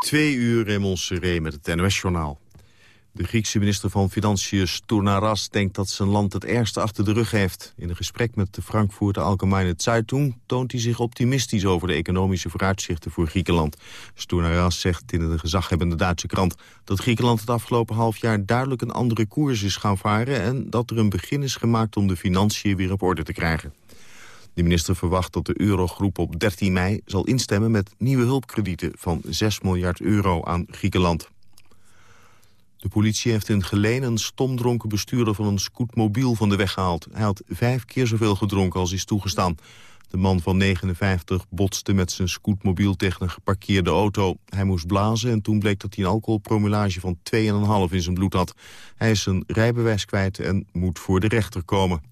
Twee uur in Seré met het NOS-journaal. De Griekse minister van Financiën Stournaras denkt dat zijn land het ergste achter de rug heeft. In een gesprek met de Frankfurter Allgemeine Zeitung toont hij zich optimistisch over de economische vooruitzichten voor Griekenland. Stournaras zegt in de gezaghebbende Duitse krant dat Griekenland het afgelopen half jaar duidelijk een andere koers is gaan varen en dat er een begin is gemaakt om de financiën weer op orde te krijgen. De minister verwacht dat de eurogroep op 13 mei zal instemmen met nieuwe hulpkredieten van 6 miljard euro aan Griekenland. De politie heeft in Geleen een stomdronken bestuurder van een scootmobiel van de weg gehaald. Hij had vijf keer zoveel gedronken als is toegestaan. De man van 59 botste met zijn scootmobiel tegen een geparkeerde auto. Hij moest blazen en toen bleek dat hij een alcoholpromulage van 2,5 in zijn bloed had. Hij is zijn rijbewijs kwijt en moet voor de rechter komen.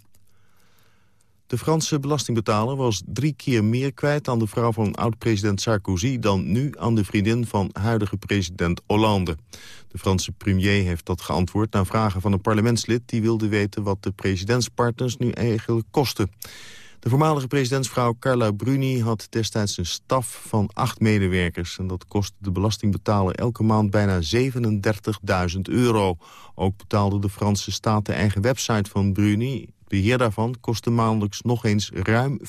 De Franse belastingbetaler was drie keer meer kwijt aan de vrouw van oud-president Sarkozy... dan nu aan de vriendin van huidige president Hollande. De Franse premier heeft dat geantwoord na vragen van een parlementslid... die wilde weten wat de presidentspartners nu eigenlijk kosten. De voormalige presidentsvrouw Carla Bruni had destijds een staf van acht medewerkers. En dat kostte de belastingbetaler elke maand bijna 37.000 euro. Ook betaalde de Franse staat de eigen website van Bruni beheer daarvan kostte maandelijks nog eens ruim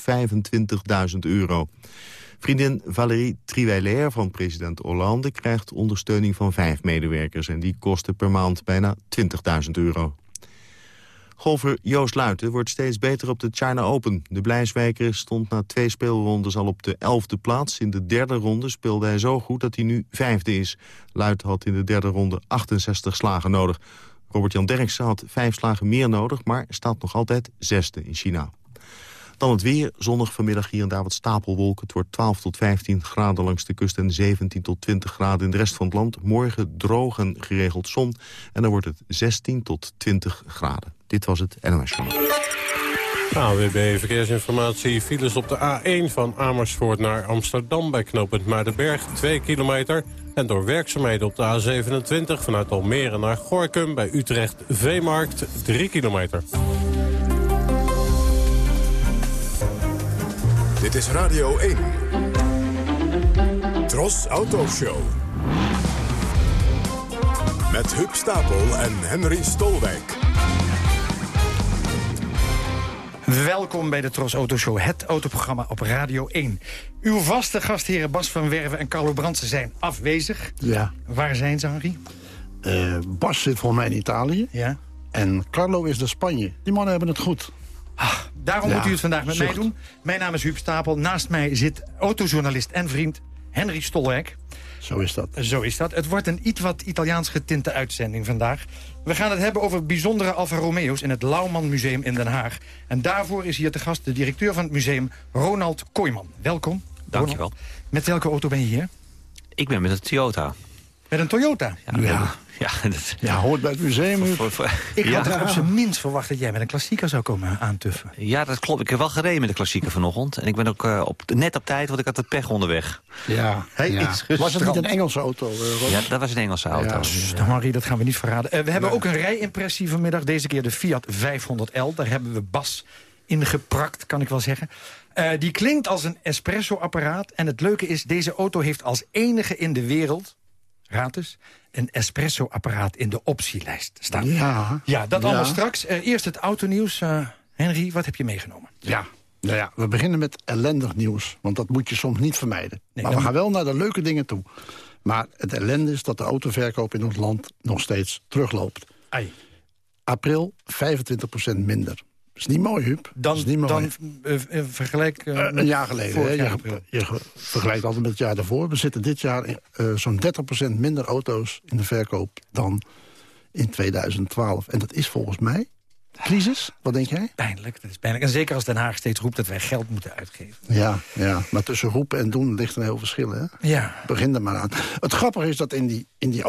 25.000 euro. Vriendin Valérie Triweiler van president Hollande krijgt ondersteuning van vijf medewerkers... en die kosten per maand bijna 20.000 euro. Golfer Joost Luiten wordt steeds beter op de China Open. De Blijswijker stond na twee speelrondes al op de elfde plaats. In de derde ronde speelde hij zo goed dat hij nu vijfde is. Luiten had in de derde ronde 68 slagen nodig. Robert-Jan Derksen had vijf slagen meer nodig... maar staat nog altijd zesde in China. Dan het weer, zonnig vanmiddag hier en daar wat stapelwolken. Het wordt 12 tot 15 graden langs de kust en 17 tot 20 graden in de rest van het land. Morgen droog en geregeld zon en dan wordt het 16 tot 20 graden. Dit was het NOS Journal. AWB Verkeersinformatie. Files op de A1 van Amersfoort naar Amsterdam bij knooppunt Muidenberg. 2 kilometer. En door werkzaamheden op de A27 vanuit Almere naar Gorkum bij Utrecht Veemarkt 3 kilometer. Dit is Radio 1. Tros Autoshow. Met Huub Stapel en Henry Stolwijk. Welkom bij de Tros Autoshow, het autoprogramma op Radio 1. Uw vaste gastheren Bas van Werven en Carlo Brandsen zijn afwezig. Ja. Waar zijn ze, Henri? Uh, Bas zit voor mij in Italië. Ja. En Carlo is de Spanje. Die mannen hebben het goed. Ah, daarom Ja, moet u het vandaag met zucht. mij doen. Mijn naam is Huub Stapel. Naast mij zit autojournalist en vriend Henry Stolwijk. Zo is dat. Zo is dat. Het wordt een iets wat Italiaans getinte uitzending vandaag. We gaan het hebben over bijzondere Alfa Romeo's... in het Lauwman Museum in Den Haag. En daarvoor is hier te gast de directeur van het museum, Ronald Kooijman. Welkom. Dankjewel. Ronald. Met welke auto ben je hier? Ik ben met een Toyota. Met een Toyota. Ja. Ja, dat, Ja, hoort bij het museum. Huub. voor- voor- Ik ja. had er op zijn minst verwacht dat jij met een klassieker zou komen aantuffen. ja, dat klopt. Ik heb wel gereden met de klassieker vanochtend. En ik ben ook eh, op, net op tijd, want ik had het pech onderweg. Ja. Hij ja. is Was het niet een Engelse auto? eh? Ja, dat was een Engelse auto. Ja. Sst, Henri, dat gaan we niet verraden. Eh, we hebben ook een rijimpressie vanmiddag. Deze keer de Fiat 500L. Daar hebben we Bas in geprakt, kan ik wel zeggen. Eh, die klinkt als een espresso-apparaat. En het leuke is, deze auto heeft als enige in de wereld... eens, een espresso-apparaat in de optielijst staan. Ja. Ja, dat Ja. allemaal straks. Eh, eerst het autonieuws. Eh Henry, wat heb je meegenomen? Ja. Nou ja, we beginnen met ellendig nieuws. Want dat moet je soms niet vermijden. Nee, maar we gaan wel naar de leuke dingen toe. Maar het ellende is dat de autoverkoop in ons land nog steeds terugloopt. Ai. April 25% minder. Dat is niet mooi, Huub. Dan, is niet mooi. dan eh, eh, vergelijk... eh, een jaar geleden. hè. jaar Je, vergelijkt altijd met het jaar daarvoor. We zitten dit jaar zo'n 30% minder auto's in de verkoop dan in 2012. En dat is volgens mij crisis. Wat denk jij? Pijnlijk, dat is pijnlijk. En zeker als Den Haag steeds roept dat wij geld moeten uitgeven. Ja, ja. maar tussen roepen en doen ligt een heel verschil. Hè? Ja, Begin er maar aan. Het grappige is dat in die, in die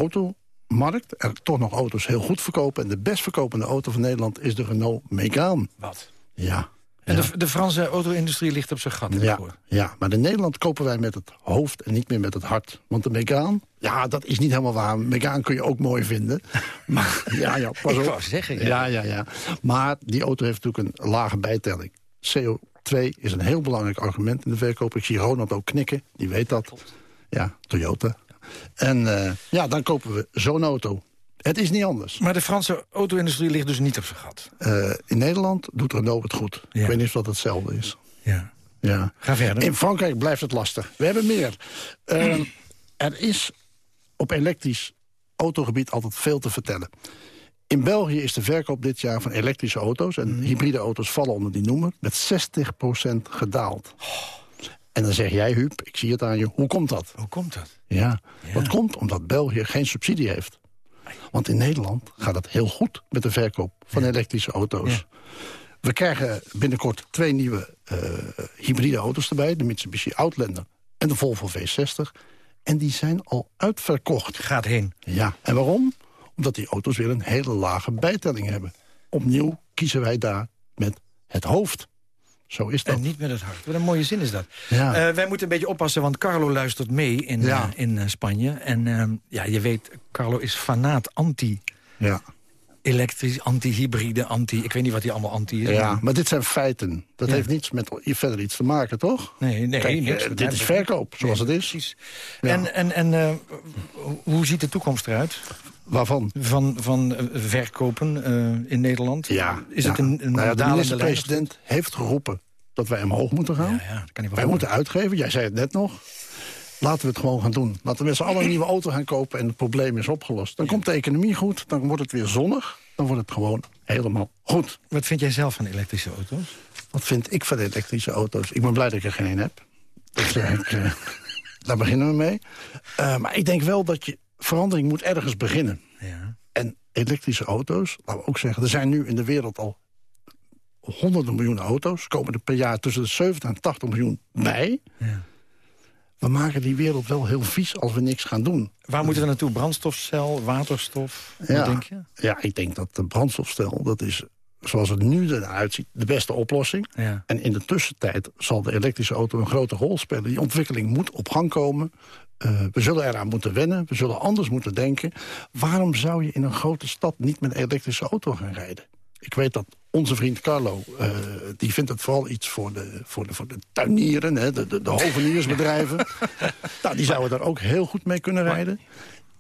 automarkt er toch nog auto's heel goed verkopen. En de best verkopende auto van Nederland is de Renault Megane. wat? Ja. En ja. de, de Franse auto-industrie ligt op zijn gat. Ja, ja, maar in Nederland kopen wij met het hoofd en niet meer met het hart. Want de Megane, ja, dat is niet helemaal waar. Megane kun je ook mooi vinden. Maar ja, ja, pas Ik op. wou zeggen, ja. ja. ja, ja, Maar die auto heeft natuurlijk een lage bijtelling. CO2 is een heel belangrijk argument in de verkoop. Ik zie Ronald ook knikken, die weet dat. Ja, Toyota. En eh, ja, dan kopen we zo'n auto. Het is niet anders. Maar de Franse auto-industrie ligt dus niet op zijn gat. Uh, in Nederland doet Renault het goed. Ja. Ik weet niet of dat hetzelfde is. Ja. Ja. Ga verder. In Frankrijk blijft het lastig. We hebben meer. Uh, er is op elektrisch autogebied altijd veel te vertellen. In België is de verkoop dit jaar van elektrische auto's... en hybride auto's vallen onder die noemer... met 60% gedaald. En dan zeg jij, Huub, ik zie het aan je, hoe komt dat? Hoe komt dat? Ja, dat komt omdat België geen subsidie heeft. Want in Nederland gaat het heel goed met de verkoop van elektrische auto's. Ja. We krijgen binnenkort twee nieuwe uh, hybride auto's erbij. De Mitsubishi Outlander en de Volvo V60. En die zijn al uitverkocht. Gaat heen. Ja, en waarom? Omdat die auto's weer een hele lage bijtelling hebben. Opnieuw kiezen wij daar met het hoofd. Zo is dat. En niet met het hart. Wat een mooie zin is dat. Ja. Uh, wij moeten een beetje oppassen, want Carlo luistert mee in, Ja. uh, in uh, Spanje. En uh, ja, je weet, Carlo is fanaat anti... Ja. Elektrisch, anti-hybride, anti... Ik weet niet wat hij allemaal anti is. ja, maar dit zijn feiten. Dat Ja. heeft niets met verder iets te maken, toch? Nee, nee, Kijk, niks. eh, dit is verkoop, zoals Nee, het is. Precies. Ja. En, en, en uh, hoe ziet de toekomst eruit Waarvan? van, van uh, verkopen uh, in Nederland? Ja. Is ja. het een, een nou ja, de minister-president heeft geroepen dat wij omhoog moeten gaan. Ja, ja, dat kan niet Wij moeten uitgeven, jij zei het net nog. Laten we het gewoon gaan doen. Laten we met z'n allen een nieuwe auto gaan kopen en het probleem is opgelost. Dan komt de economie goed, dan wordt het weer zonnig. Dan wordt het gewoon helemaal goed. Wat vind jij zelf van elektrische auto's? Wat vind ik van elektrische auto's? Ik ben blij dat ik er geen heb. Uh, daar beginnen we mee. Uh, maar ik denk wel dat je verandering moet ergens beginnen. Ja. En elektrische auto's, laten we ook zeggen... er zijn nu in de wereld al honderden miljoenen auto's. komen er per jaar tussen de 70 en 80 miljoen bij. Ja. We maken die wereld wel heel vies als we niks gaan doen. Waar moeten we naartoe? Brandstofcel, waterstof? Ja. Wat denk je? Ja, ik denk dat de brandstofstel, dat is zoals het nu eruit ziet, de beste oplossing. Ja. En in de tussentijd zal de elektrische auto een grote rol spelen. Die ontwikkeling moet op gang komen. Uh, we zullen eraan moeten wennen, we zullen anders moeten denken. Waarom zou je in een grote stad niet met een elektrische auto gaan rijden? Ik weet dat onze vriend Carlo, uh, die vindt het vooral iets voor de, voor de, voor de tuinieren, hè, de, de, de hoveniersbedrijven. nou, die zouden daar ook heel goed mee kunnen rijden.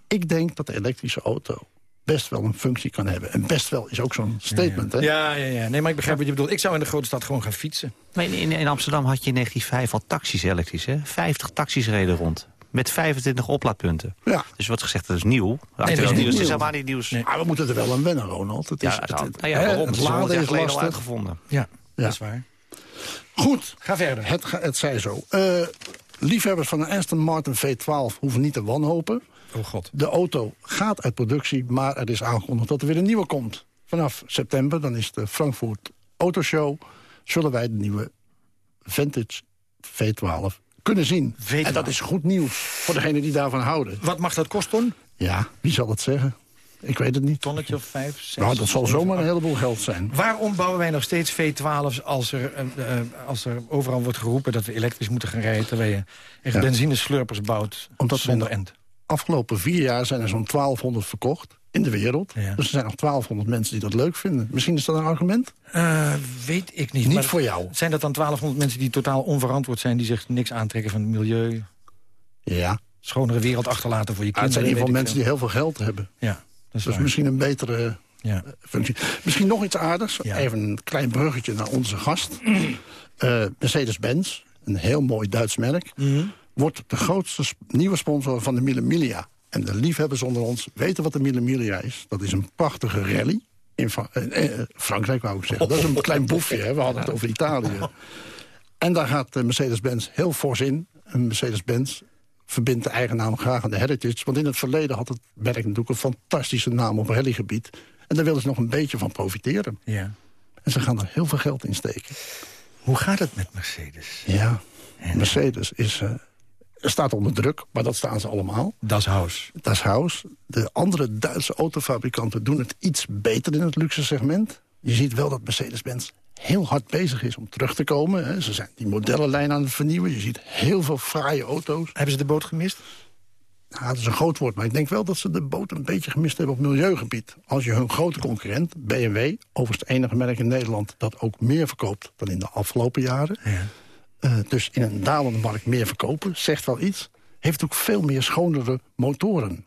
Ik denk dat de elektrische auto best wel een functie kan hebben. En best wel is ook zo'n statement, ja. hè? Ja, ja, ja. Nee, maar ik begrijp wat je bedoelt. Ik zou in de grote stad gewoon gaan fietsen. Maar in, in Amsterdam had je in 1905 al taxis elektrisch, hè? 50 taxis reden rond. Met 25 oplaadpunten. Ja. Dus wordt gezegd, dat is nieuw. dat is nieuws. Het is nieuw. helemaal niet nieuws. Nee. Maar we moeten er wel aan wennen, Ronald. Het is, Ja, het, nou, het- nou ja, waarom? het Het is 100 laden is geleden al lastig. uitgevonden. Ja, Ja. dat is waar. Goed, Ga verder. het, het zij zo. Eh, liefhebbers van een Aston Martin V12 hoeven niet te wanhopen. Oh god. De auto gaat uit productie, maar er is aangekondigd dat er weer een nieuwe komt. Vanaf september, dan is de Frankfurt Autoshow... zullen wij de nieuwe Vintage V12 kunnen zien. V12. En dat is goed nieuws voor degenen die daarvan houden. Wat mag dat kosten? Ja, wie zal het zeggen? Ik weet het niet. Tonnetje of vijf, zes? Nou, dat zal zomaar een heleboel geld zijn. Waarom bouwen wij nog steeds V12's als er, eh, eh, als er overal wordt geroepen dat we elektrisch moeten gaan rijden... terwijl je echt Ja. benzineslurpers bouwt Omdat zonder end? Afgelopen vier jaar zijn er zo'n 1200 verkocht in de wereld. Ja. Dus er zijn nog 1200 mensen die dat leuk vinden. Misschien is dat een argument? Eh, weet ik niet. Niet maar voor jou. Zijn dat dan 1200 mensen die totaal onverantwoord zijn... die zich niks aantrekken van het milieu, Ja. schonere wereld achterlaten voor je Ah, het kinderen? zijn in ieder geval mensen die heel veel geld hebben. Ja, dat is Dus misschien een betere Ja. functie. Misschien nog iets aardigs. Ja. Even een klein bruggetje naar onze gast. Eh, Mercedes-Benz, een heel mooi Duits merk... Mhm. wordt de grootste nieuwe sponsor van de Mille Miglia. En de liefhebbers onder ons weten wat de Mille Miglia is. Dat is een prachtige rally. In Fra- eh, eh, Frankrijk wou ik zeggen. Dat is een klein boefje, hè. we hadden het over Italië. En daar gaat eh, Mercedes-Benz heel fors in. En Mercedes-Benz verbindt de eigen naam graag aan de heritage. Want in het verleden had het merk natuurlijk een fantastische naam op rallygebied. En daar willen ze nog een beetje van profiteren. Ja. En ze gaan er heel veel geld in steken. Hoe gaat het met Mercedes? Ja, Mercedes is, staat onder druk, maar dat staan ze allemaal. Das Haus. Dat is House. De andere Duitse autofabrikanten doen het iets beter in het luxe segment. Je ziet wel dat Mercedes-Benz heel hard bezig is om terug te komen. hè. Ze zijn die modellenlijn aan het vernieuwen. Je ziet heel veel fraaie auto's. Hebben ze de boot gemist? Nou, dat is een groot woord, maar ik denk wel dat ze de boot een beetje gemist hebben op milieugebied. Als je hun grote concurrent, BMW, overigens het enige merk in Nederland... dat ook meer verkoopt dan in de afgelopen jaren... Ja. Eh, dus in een dalende markt meer verkopen, zegt wel iets. heeft ook veel meer schonere motoren.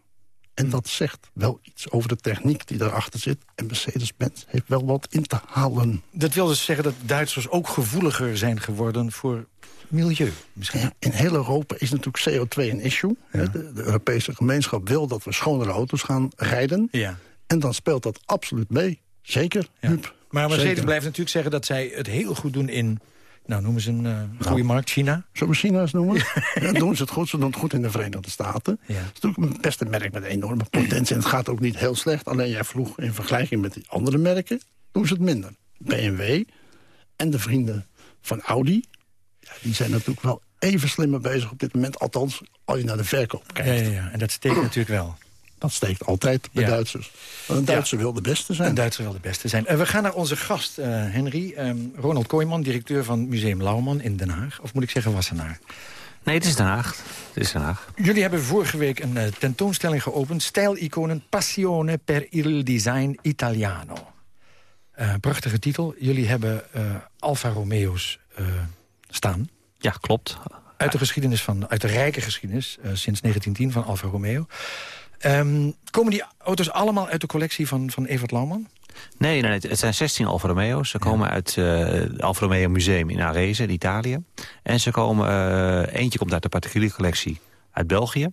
En dat zegt wel iets over de techniek die daarachter zit. En Mercedes-Benz heeft wel wat in te halen. Dat wil dus zeggen dat Duitsers ook gevoeliger zijn geworden voor milieu. Misschien. Ja, in heel Europa is natuurlijk CO2 een issue. De, de Europese gemeenschap wil dat we schonere auto's gaan rijden. Ja. En dan speelt dat absoluut mee. Zeker, Ja. Huub. Maar Mercedes Zeker. blijft natuurlijk zeggen dat zij het heel goed doen in... Nou, noemen ze een eh, goede markt, China. Zullen we China eens noemen? Ja, doen ze het goed. Ze doen het goed in de Verenigde Staten. Ja. Het is natuurlijk een beste merk met enorme potentie. En het gaat ook niet heel slecht. Alleen jij vroeg in vergelijking met die andere merken... doen ze het minder. BMW en de vrienden van Audi... Ja, die zijn natuurlijk wel even slimmer bezig op dit moment. Althans, als je naar de verkoop kijkt. Ja, ja, ja. En dat steekt natuurlijk wel. Dat steekt altijd bij Ja. Duitsers. Want een Duitser wil de beste zijn. Een Duitser wil de beste zijn. Eh, we gaan naar onze gast, eh, Henry. Ehm, Ronald Kooijman, directeur van Museum Lauwman in Den Haag. Of moet ik zeggen Wassenaar? Nee, het is Den Haag. Het is Den Haag. Jullie hebben vorige week een eh, tentoonstelling geopend. Stijliconen Passione per il design italiano. Eh, prachtige titel. Jullie hebben eh, Alfa Romeo's eh, staan. Ja, klopt. Uit de geschiedenis van, uit de rijke geschiedenis, eh, sinds 1910 van Alfa Romeo. Ehm, komen die auto's allemaal uit de collectie van, van Evert Lauwman? Nee, nee, het zijn 16 Alfa Romeo's. Ze komen uit eh, het Alfa Romeo Museum in Arese, in Italië. En ze komen, eh, eentje komt uit de particuliere collectie uit België.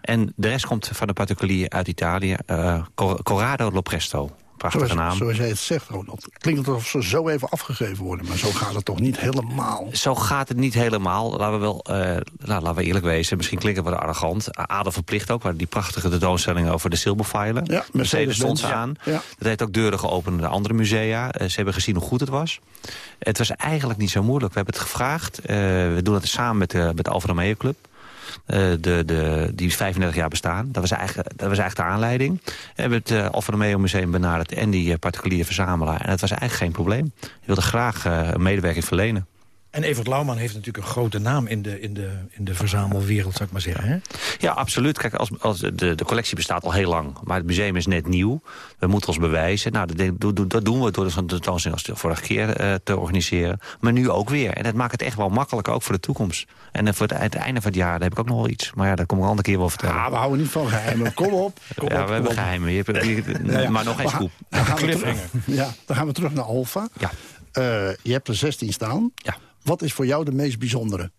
En de rest komt van de particulier uit Italië. eh, Cor- Corrado Lopresto. Prachtige Zoals, naam. zoals jij het zegt, Ronald. Klinkt het alsof ze zo even afgegeven worden. Maar zo gaat het toch niet helemaal. Zo gaat het niet helemaal. Laten we wel, eh, nou, laten we eerlijk wezen. Misschien klinken we arrogant. Adel verplicht ook. waar Die prachtige tentoonstelling over de Silberpfeiler. Ja, Mercedes stond ze aan. Ja. Dat heeft ook deuren geopend naar andere musea. Eh, ze hebben gezien hoe goed het was. Het was eigenlijk niet zo moeilijk. We hebben het gevraagd. Eh, we doen het samen met de, met de Alfa Romeo Club. Eh, de, de, die 35 jaar bestaan. Dat was eigenlijk, dat was eigenlijk de aanleiding. We hebben het eh, Alfa Romeo Museum benaderd en die eh, particuliere verzamelaar. En het was eigenlijk geen probleem. Je wilde graag een medewerking verlenen. En Evert Lauwman heeft natuurlijk een grote naam in de, in de, in de verzamelwereld, zou ik maar zeggen. Hè? Ja, absoluut. Kijk, als, als de, de collectie bestaat al heel lang. Maar het museum is net nieuw. We moeten ons bewijzen. Nou, dat, dat, dat doen we door zo'n tentoonstelling als de vorige keer eh, te organiseren. Maar nu ook weer. En dat maakt het echt wel makkelijker, ook voor de toekomst. En eh, voor het, het einde van het jaar heb ik ook nog wel iets. Maar ja, dat kom ik een andere keer wel vertellen. Ah, we houden niet van geheimen. Kom op. Kom ja, op, we hebben op. geheimen. Je hebt, je- ja. Maar nog geen We gaan- scoop. Dan gaan, we terug, ja, dan gaan we terug naar Alfa. Ja. Eh, je hebt er 16 staan. Ja. Wat is voor jou de meest bijzondere?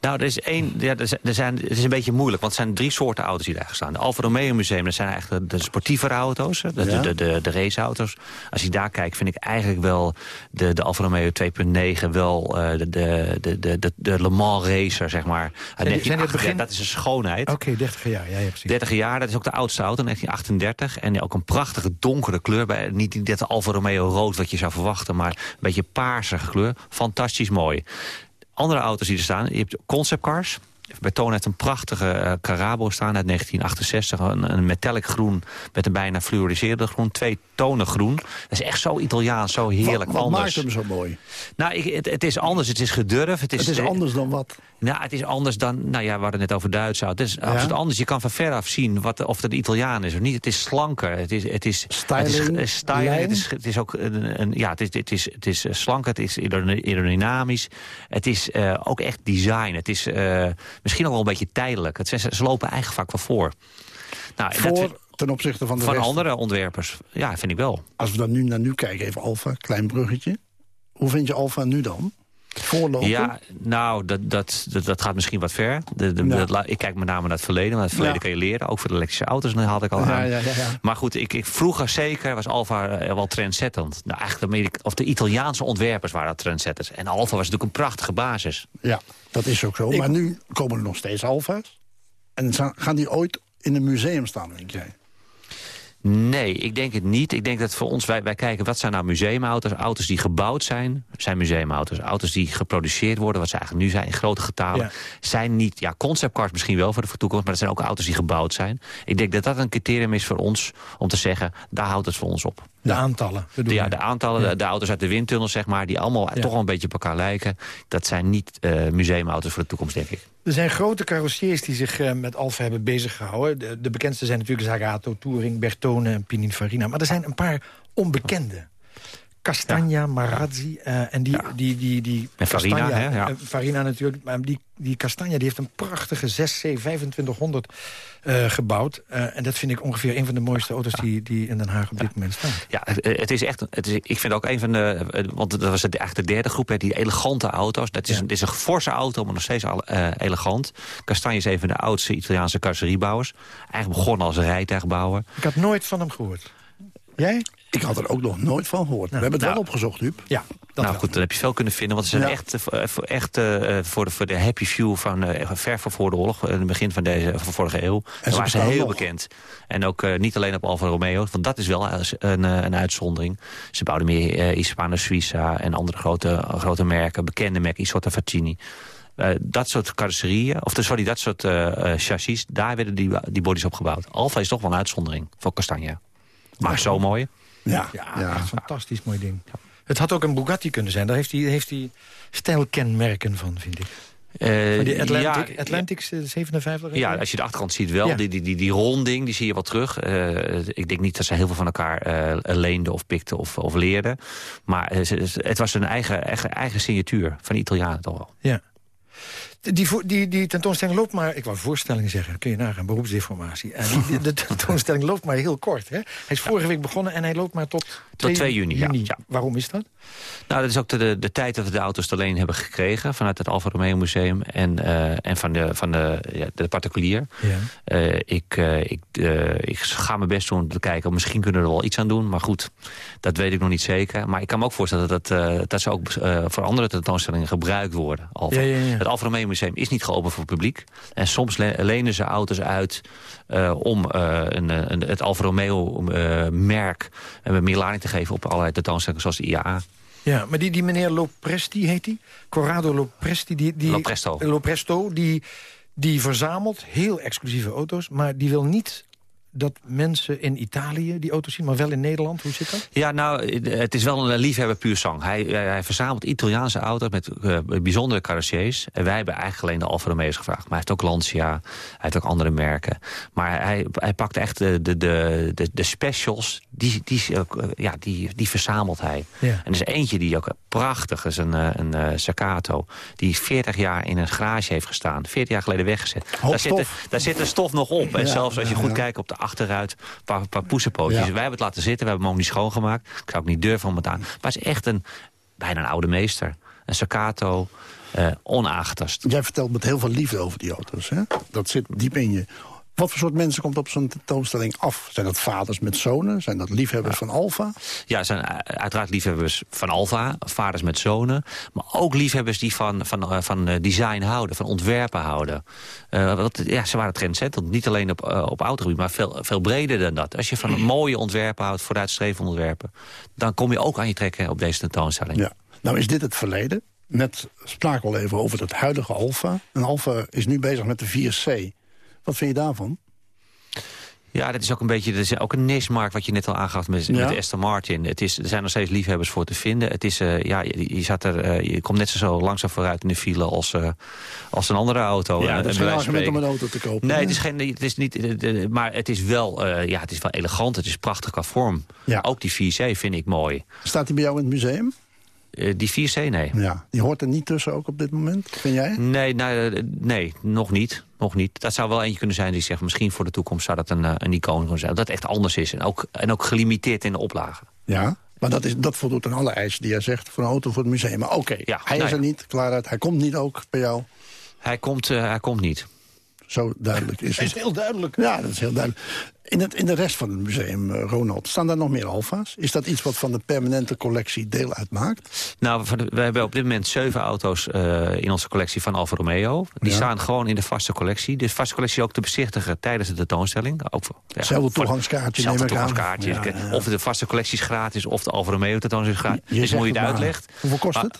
Nou, er is één. Ja, er zijn, er het is een beetje moeilijk, want er zijn drie soorten auto's die daar staan. De Alfa Romeo Museum, dat zijn eigenlijk de, de sportievere auto's, de, Ja. de, de, de raceauto's. Als je daar kijkt, vind ik eigenlijk wel de, de Alfa Romeo 2.9 wel eh, de, de, de, de, de, Le Mans racer, zeg maar. Zijn die- zijn die het 1938. begin- Dat is een schoonheid. Oké, 30 jaar. Ja, ja, precies. 30 jaar, dat is ook de oudste auto, 1938. En ook een prachtige donkere kleur. Bij, niet die- dat Alfa Romeo rood wat je zou verwachten, maar een beetje paarsige kleur. Fantastisch mooi. Andere auto's die er staan, je hebt conceptcars. Bij Toon heeft een prachtige eh, Carabo staan uit 1968. Een, een metallic groen met een bijna fluoriserende groen. Twee tonen groen. Dat is echt zo Italiaans, zo heerlijk wat wat anders. maakt hem zo mooi? Nou, ik, het, het is anders, het is gedurfd. Het is, Het is eh, anders dan wat? nou, het is anders dan... Nou ja, we hadden het net over Duits. Het is absoluut anders. Je kan van veraf zien wat, of het Italiaan is of niet. Het is slanker. Het is, het is, Styling, het is, eh, styling, het is, het is ook een, een- ja, het is, het is, het is eh, slanker. Het is aerodyn- aerodynamisch. Het is eh, ook echt design. Het is eh, misschien ook wel een beetje tijdelijk. Het, zijn- ze, ze lopen eigenlijk vaak wel voor. Nou, dat- Voor ten opzichte van de van rest. andere ontwerpers. Ja, vind ik wel. Als we dan nu naar nu kijken, even Alfa, klein bruggetje. Hoe vind je Alfa nu dan? Voorlopen? Ja, nou, dat, dat, dat, dat gaat misschien wat ver. De, de, Ja. dat la- ik kijk met name naar het verleden. Want het verleden Ja. kan je leren. Ook voor de elektrische auto's had ik al aan. ja. Maar goed, ik, ik, vroeger zeker was Alfa eh, wel trendzettend. Nou, eigenlijk de, Amerika- of de Italiaanse ontwerpers waren dat trendsetters. En Alfa was natuurlijk een prachtige basis. Ja, dat is ook zo. Maar nu komen er nog steeds Alfa's. En gaan die ooit in een museum staan, denk jij? Nee, ik denk het niet. Ik denk dat voor ons, wij, wij kijken wat zijn nou museumauto's. Auto's die gebouwd zijn, zijn museumauto's. Auto's die geproduceerd worden, wat ze eigenlijk nu zijn in grote getalen. Ja. Zijn niet, ja, conceptcars misschien wel voor de toekomst. Maar dat zijn ook auto's die gebouwd zijn. Ik denk dat dat een criterium is voor ons om te zeggen, daar houdt het voor ons op. De aantallen. De, ja, de aantallen, de, de auto's uit de windtunnel, zeg maar, die allemaal toch wel een beetje op elkaar lijken. Dat zijn niet eh, museumauto's voor de toekomst, denk ik. Er zijn grote carrossiers die zich eh, met Alfa hebben bezig gehouden. De, de bekendste zijn natuurlijk Zagato, Touring, Bertone en Pininfarina. Maar er zijn een paar onbekende. Castagna, Marazzi en die, die, die, die en Farina, Castagna, hè, ja. Farina natuurlijk, maar die, die Castagna die heeft een prachtige 6C 2500 uh, gebouwd. Uh, en dat vind ik ongeveer een van de mooiste auto's die, die in Den Haag op dit moment staan. Ja, het, is echt, het is, ik vind ook een van de, want dat was het, eigenlijk de derde groep, hè, die elegante auto's. Dat is, een, is een forse auto, maar nog steeds eh, elegant. Castagna is een van de oudste Italiaanse carrosseriebouwers. Eigenlijk begonnen als rijtuigbouwer. Ik had nooit van hem gehoord. Jij? Ik had er ook nog nooit van gehoord. We hebben het nou. wel opgezocht, Huub. Ja, dat nou wel. goed, dan heb je veel kunnen vinden. Want ze zijn Ja. echt, eh, voor- echt eh, voor, de, voor de happy view van eh, ver van voor de oorlog. In het begin van deze van vorige eeuw. ze En waren ze heel nog. bekend. En ook eh, niet alleen op Alfa Romeo. Want dat is wel een, eh, een uitzondering. Ze bouwden meer eh Hispano Suiza en andere grote, grote merken. Bekende merken, Isotta Facchini. Eh, dat soort carrosserieën, of sorry, dat soort eh, eh, chassis, daar werden die, die bodies op gebouwd. Alfa is toch wel een uitzondering voor Castagna. Maar zo mooi. Ja, Ja, ja. echt fantastisch mooi ding. Het had ook een Bugatti kunnen zijn. Daar heeft hij, heeft hij stijlkenmerken van, vind ik. Eh, die Atlantic, ja, Atlantics eh, 57? Ja, als je de achterkant ziet wel. Ja. Die, die, die, die ronding, die zie je wel terug. Eh, ik denk niet dat ze heel veel van elkaar eh, leenden of pikten of, of leerden. Maar het was een eigen, eigen, eigen signatuur van de Italianen toch wel. Ja. Die, die, die tentoonstelling loopt maar... Ik wou voorstelling zeggen, kun je nagaan, beroepsdeformatie. En die, de tentoonstelling loopt maar heel kort. Hè? Hij is vorige week begonnen en hij loopt maar tot, 2 juni, ja. Ja. Waarom is dat? Nou, dat is ook de, de, de tijd dat we de auto's te leen hebben gekregen... vanuit het Alfa Romeo Museum en, eh, en van, de, van de, ja, de particulier. Ja. Eh, ik, eh, ik, eh, ik ga mijn best doen om te kijken. Misschien kunnen we er wel iets aan doen. Maar goed, dat weet ik nog niet zeker. Maar ik kan me ook voorstellen dat, eh, dat ze ook eh, voor andere tentoonstellingen gebruikt worden. Alfa. Ja, ja, ja. Het Alfa Romeo Museum is niet geopend voor het publiek. En soms le- lenen ze auto's uit eh, om eh, een, een, het Alfa Romeo eh, merk uh, meer lading te geven op allerlei tentoonstellingen zoals de IAA. Ja, maar die, die meneer Lopresti heet hij? Corrado Lopresti. Die, die, Lopresto. Lopresto, die, die verzamelt heel exclusieve auto's... maar die wil niet dat mensen in Italië die auto's zien... maar wel in Nederland. Hoe zit dat? Ja, nou, het is wel een liefhebber puur zang. Hij, hij, verzamelt Italiaanse auto's met uh, bijzondere carrossiers. En wij hebben eigenlijk alleen de Alfa Romeo's gevraagd. Maar hij heeft ook Lancia, hij heeft ook andere merken. Maar hij, hij pakt echt de, de, de, de, specials, die, die, ja, die, die verzamelt hij. Ja. En er is eentje die ook prachtig is, een, een, een die 40 jaar in een garage heeft gestaan. 40 jaar geleden weggezet. Daar zit, de, daar zit de stof nog op. En ja, zelfs als je ja, goed kijkt op de achteruit, een paar, paar poesenpootjes. Wij hebben het laten zitten, we hebben hem ook niet schoongemaakt. Ik zou ook niet durven om het aan. Maar is echt een, bijna een oude meester. Een Sakato, uh, onaangetast. Jij vertelt met heel veel liefde over die auto's. Hè? Dat zit diep in je. Wat voor soort mensen komt op zo'n tentoonstelling af? Zijn dat vaders met zonen? Zijn dat liefhebbers ja. van Alfa? Ja, het zijn uiteraard liefhebbers van Alfa, vaders met zonen. Maar ook liefhebbers die van, van, uh, van design houden, van ontwerpen houden. Uh, wat, ja, ze waren trendzettend. Niet alleen op, uh, op autogebied, maar veel, veel breder dan dat. Als je van mooie ontwerpen houdt, vooruitstrevende ontwerpen... dan kom je ook aan je trekken op deze tentoonstelling. Ja. Nou is dit het verleden. Net spraken we al even over het huidige Alfa. En Alfa is nu bezig met de 4C. Wat vind je daarvan? Ja, dat is ook een beetje dat is ook een niche-markt wat je net al aangaf met, ja. met Aston Martin. Het is, er zijn nog steeds liefhebbers voor te vinden. Het is, uh, ja, je, je, zat er, uh, je komt net zo langzaam vooruit in de file als, uh, als een andere auto. Ja, dat is geen argument om een auto te kopen. Nee, het is geen, het is niet, maar het is wel, ja, het is wel elegant. Het is prachtig qua vorm. Ja. Ook die 4C vind ik mooi. Staat die bij jou in het museum? Uh, die 4C, nee. Ja, die hoort er niet tussen ook op dit moment, vind jij? Nee, nou, nee nog niet. Nog niet. Dat zou wel eentje kunnen zijn die zegt... misschien voor de toekomst zou dat een, een icoon kunnen zijn. Dat echt anders is en ook, en ook gelimiteerd in de oplage. Ja, maar dat, is, dat voldoet aan alle eisen die jij zegt... voor een auto voor het museum. Maar oké, okay, ja, hij nou is er ja. niet, klaar uit. Hij komt niet ook bij jou? Hij komt, uh, hij komt niet. Zo duidelijk is het. is heel duidelijk. Ja, dat is heel duidelijk. In, het, in de rest van het museum, uh, Ronald, staan daar nog meer alfa's? Is dat iets wat van de permanente collectie deel uitmaakt? Nou, we hebben op dit moment zeven auto's uh, in onze collectie van Alfa Romeo. Die ja. staan gewoon in de vaste collectie. De vaste collectie ook te bezichtigen tijdens de tentoonstelling. Ook, ja, Hetzelfde toegangskaartje, Hetzelfde toegangskaartje. Ja, ja, of de vaste collectie is gratis, of de Alfa Romeo tentoonstelling is gratis. Je, je dus hoe je het uitlegt. Hoeveel kost maar,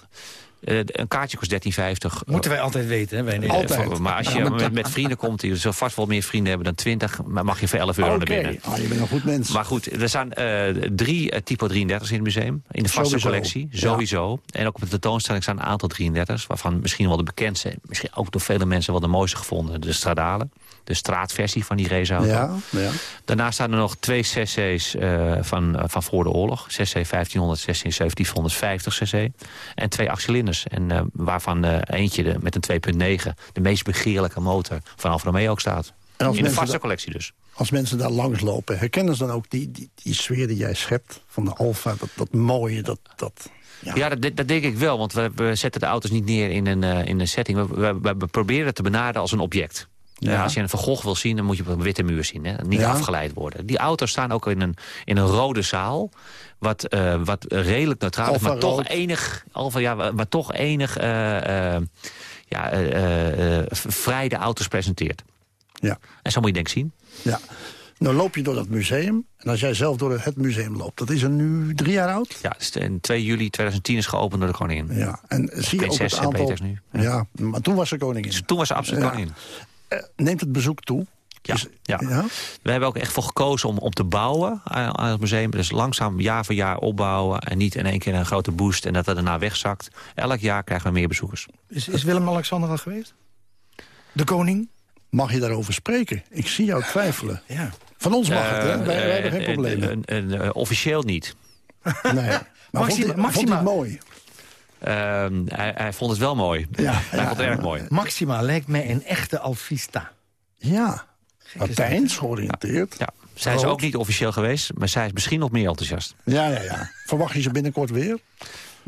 Eh, een kaartje kost 13,50. Moeten wij altijd weten, hè? Wij. Eh, Altijd. voor- Maar als je met, met vrienden komt, die zullen vast wel meer vrienden hebben dan 20, maar mag je voor 11 euro Oké, naar binnen. Ah, je bent een goed mens. Maar goed, er staan eh, drie Typo 33's in het museum. In de vaste Sowieso. collectie, Ja. sowieso. En ook op de tentoonstelling staan een aantal 33's... waarvan misschien wel de bekendste, misschien ook door vele mensen wel de mooiste gevonden. De Stradale, de straatversie van die raceauto. ja, ja. Daarnaast staan er nog twee cc's eh, van, van voor de oorlog. cc 1500, 16, 1750 cc. En twee achtcilinders. En eh, waarvan eh, eentje de, met een 2.9 de meest begeerlijke motor van Alfa Romeo ook staat. En als In de vaste collectie dus. Als mensen daar langs lopen, herkennen ze dan ook die, die, die sfeer die jij schept van de Alfa? Dat, dat mooie, dat... dat ja. Ja, dat, dat denk ik wel, want we, we zetten de auto's niet neer in een, eh, in een setting. We, we, we proberen het te benaderen als een object. Ja. Als je een Van Gogh wil zien, dan moet je op een witte muur zien. Hè? Niet Ja. afgeleid worden. Die auto's staan ook in een, in een rode zaal. Wat, eh, wat redelijk neutraal is, maar toch enig, alfa, ja, maar toch enig eh, eh, ja, vrij de auto's presenteert. ja. En zo moet je denk ik zien. Ja. Nou loop je door dat museum. En als jij zelf door het museum loopt, dat is er nu drie jaar oud? Ja, dus in 2 juli 2010 is geopend door de koningin. Ja. En zie je ook het aantal... Nu. Ja. maar toen was ze koningin. Dus toen was ze absoluut Ja. koningin. Eh, Neemt het bezoek toe? Ja, ja. ja? We hebben ook echt voor gekozen om, om te bouwen aan, aan het museum. Dus langzaam jaar voor jaar opbouwen. En niet in één keer een grote boost en dat dat daarna wegzakt. Elk jaar krijgen we meer bezoekers. Is, is Willem-Alexander al geweest? De koning? Mag je daarover spreken? Ik zie jou twijfelen. Ja. Van ons mag het, hè? Eh, Wij, hebben geen eh, problemen. eh, eh, eh, officieel niet. Nee. Maar vond Maxima- hij, vond Maxima- hij het mooi? Ehm, hij, hij vond het wel mooi. Ja, hij ja, vond het erg mooi. Maxima lijkt mij een echte Alfista. Ja. Latijns georiënteerd. Ja. Zij is ook niet officieel geweest, maar zij is misschien nog meer enthousiast. Ja, ja, ja. Verwacht je ze binnenkort weer?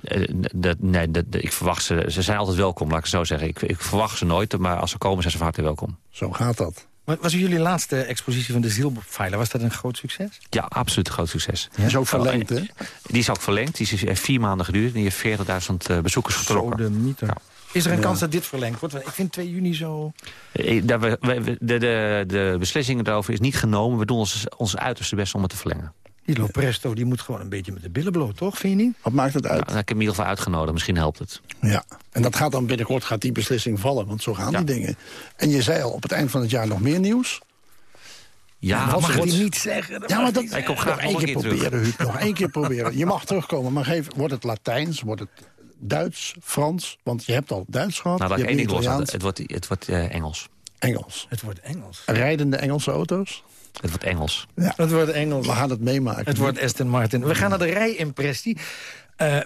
Eh, dat, nee, dat, ik verwacht ze. Ze zijn altijd welkom, laat ik het zo zeggen. Ik, ik verwacht ze nooit, maar als ze komen zijn ze van harte welkom. Zo gaat dat. Wat was jullie laatste expositie van de Zielpfeiler? Was dat een groot succes? Ja, absoluut een groot succes. Die is ook verlengd, hè? Die is ook verlengd. Die is heeft vier maanden geduurd. En die heeft 40.000 eh, bezoekers Zo getrokken. de mythe. Ja. Is er een Ja. kans dat dit verlengd wordt? Want ik vind 2 juni zo... Eh, De, de, de beslissing daarover is niet genomen. We doen ons, ons uiterste best om het te verlengen. Die Lopresto die moet gewoon een beetje met de billen bloot, toch? Vind je niet? Wat maakt het uit? dan heb ik hem in ieder geval uitgenodigd. Misschien helpt het. Ja. En dat gaat dan binnenkort gaat die beslissing vallen, want zo gaan Ja. die dingen. En je zei al, op het eind van het jaar nog meer nieuws. Ja, maar mag die niet zeggen. Ja, maar dat Ik kom graag nog één een keer proberen, Huub. Nog één keer proberen. Je mag terugkomen, maar geef, wordt het Latijns, wordt het Duits, Frans? Want je hebt al Duits gehad, Nou, je één ding los. Het wordt, het wordt eh, Engels. Engels. Het wordt Engels. Rijdende Engelse auto's? Het wordt Engels. Het wordt Engels. We gaan het meemaken. Het wordt Aston Martin. We gaan naar de rijimpressie. Eh,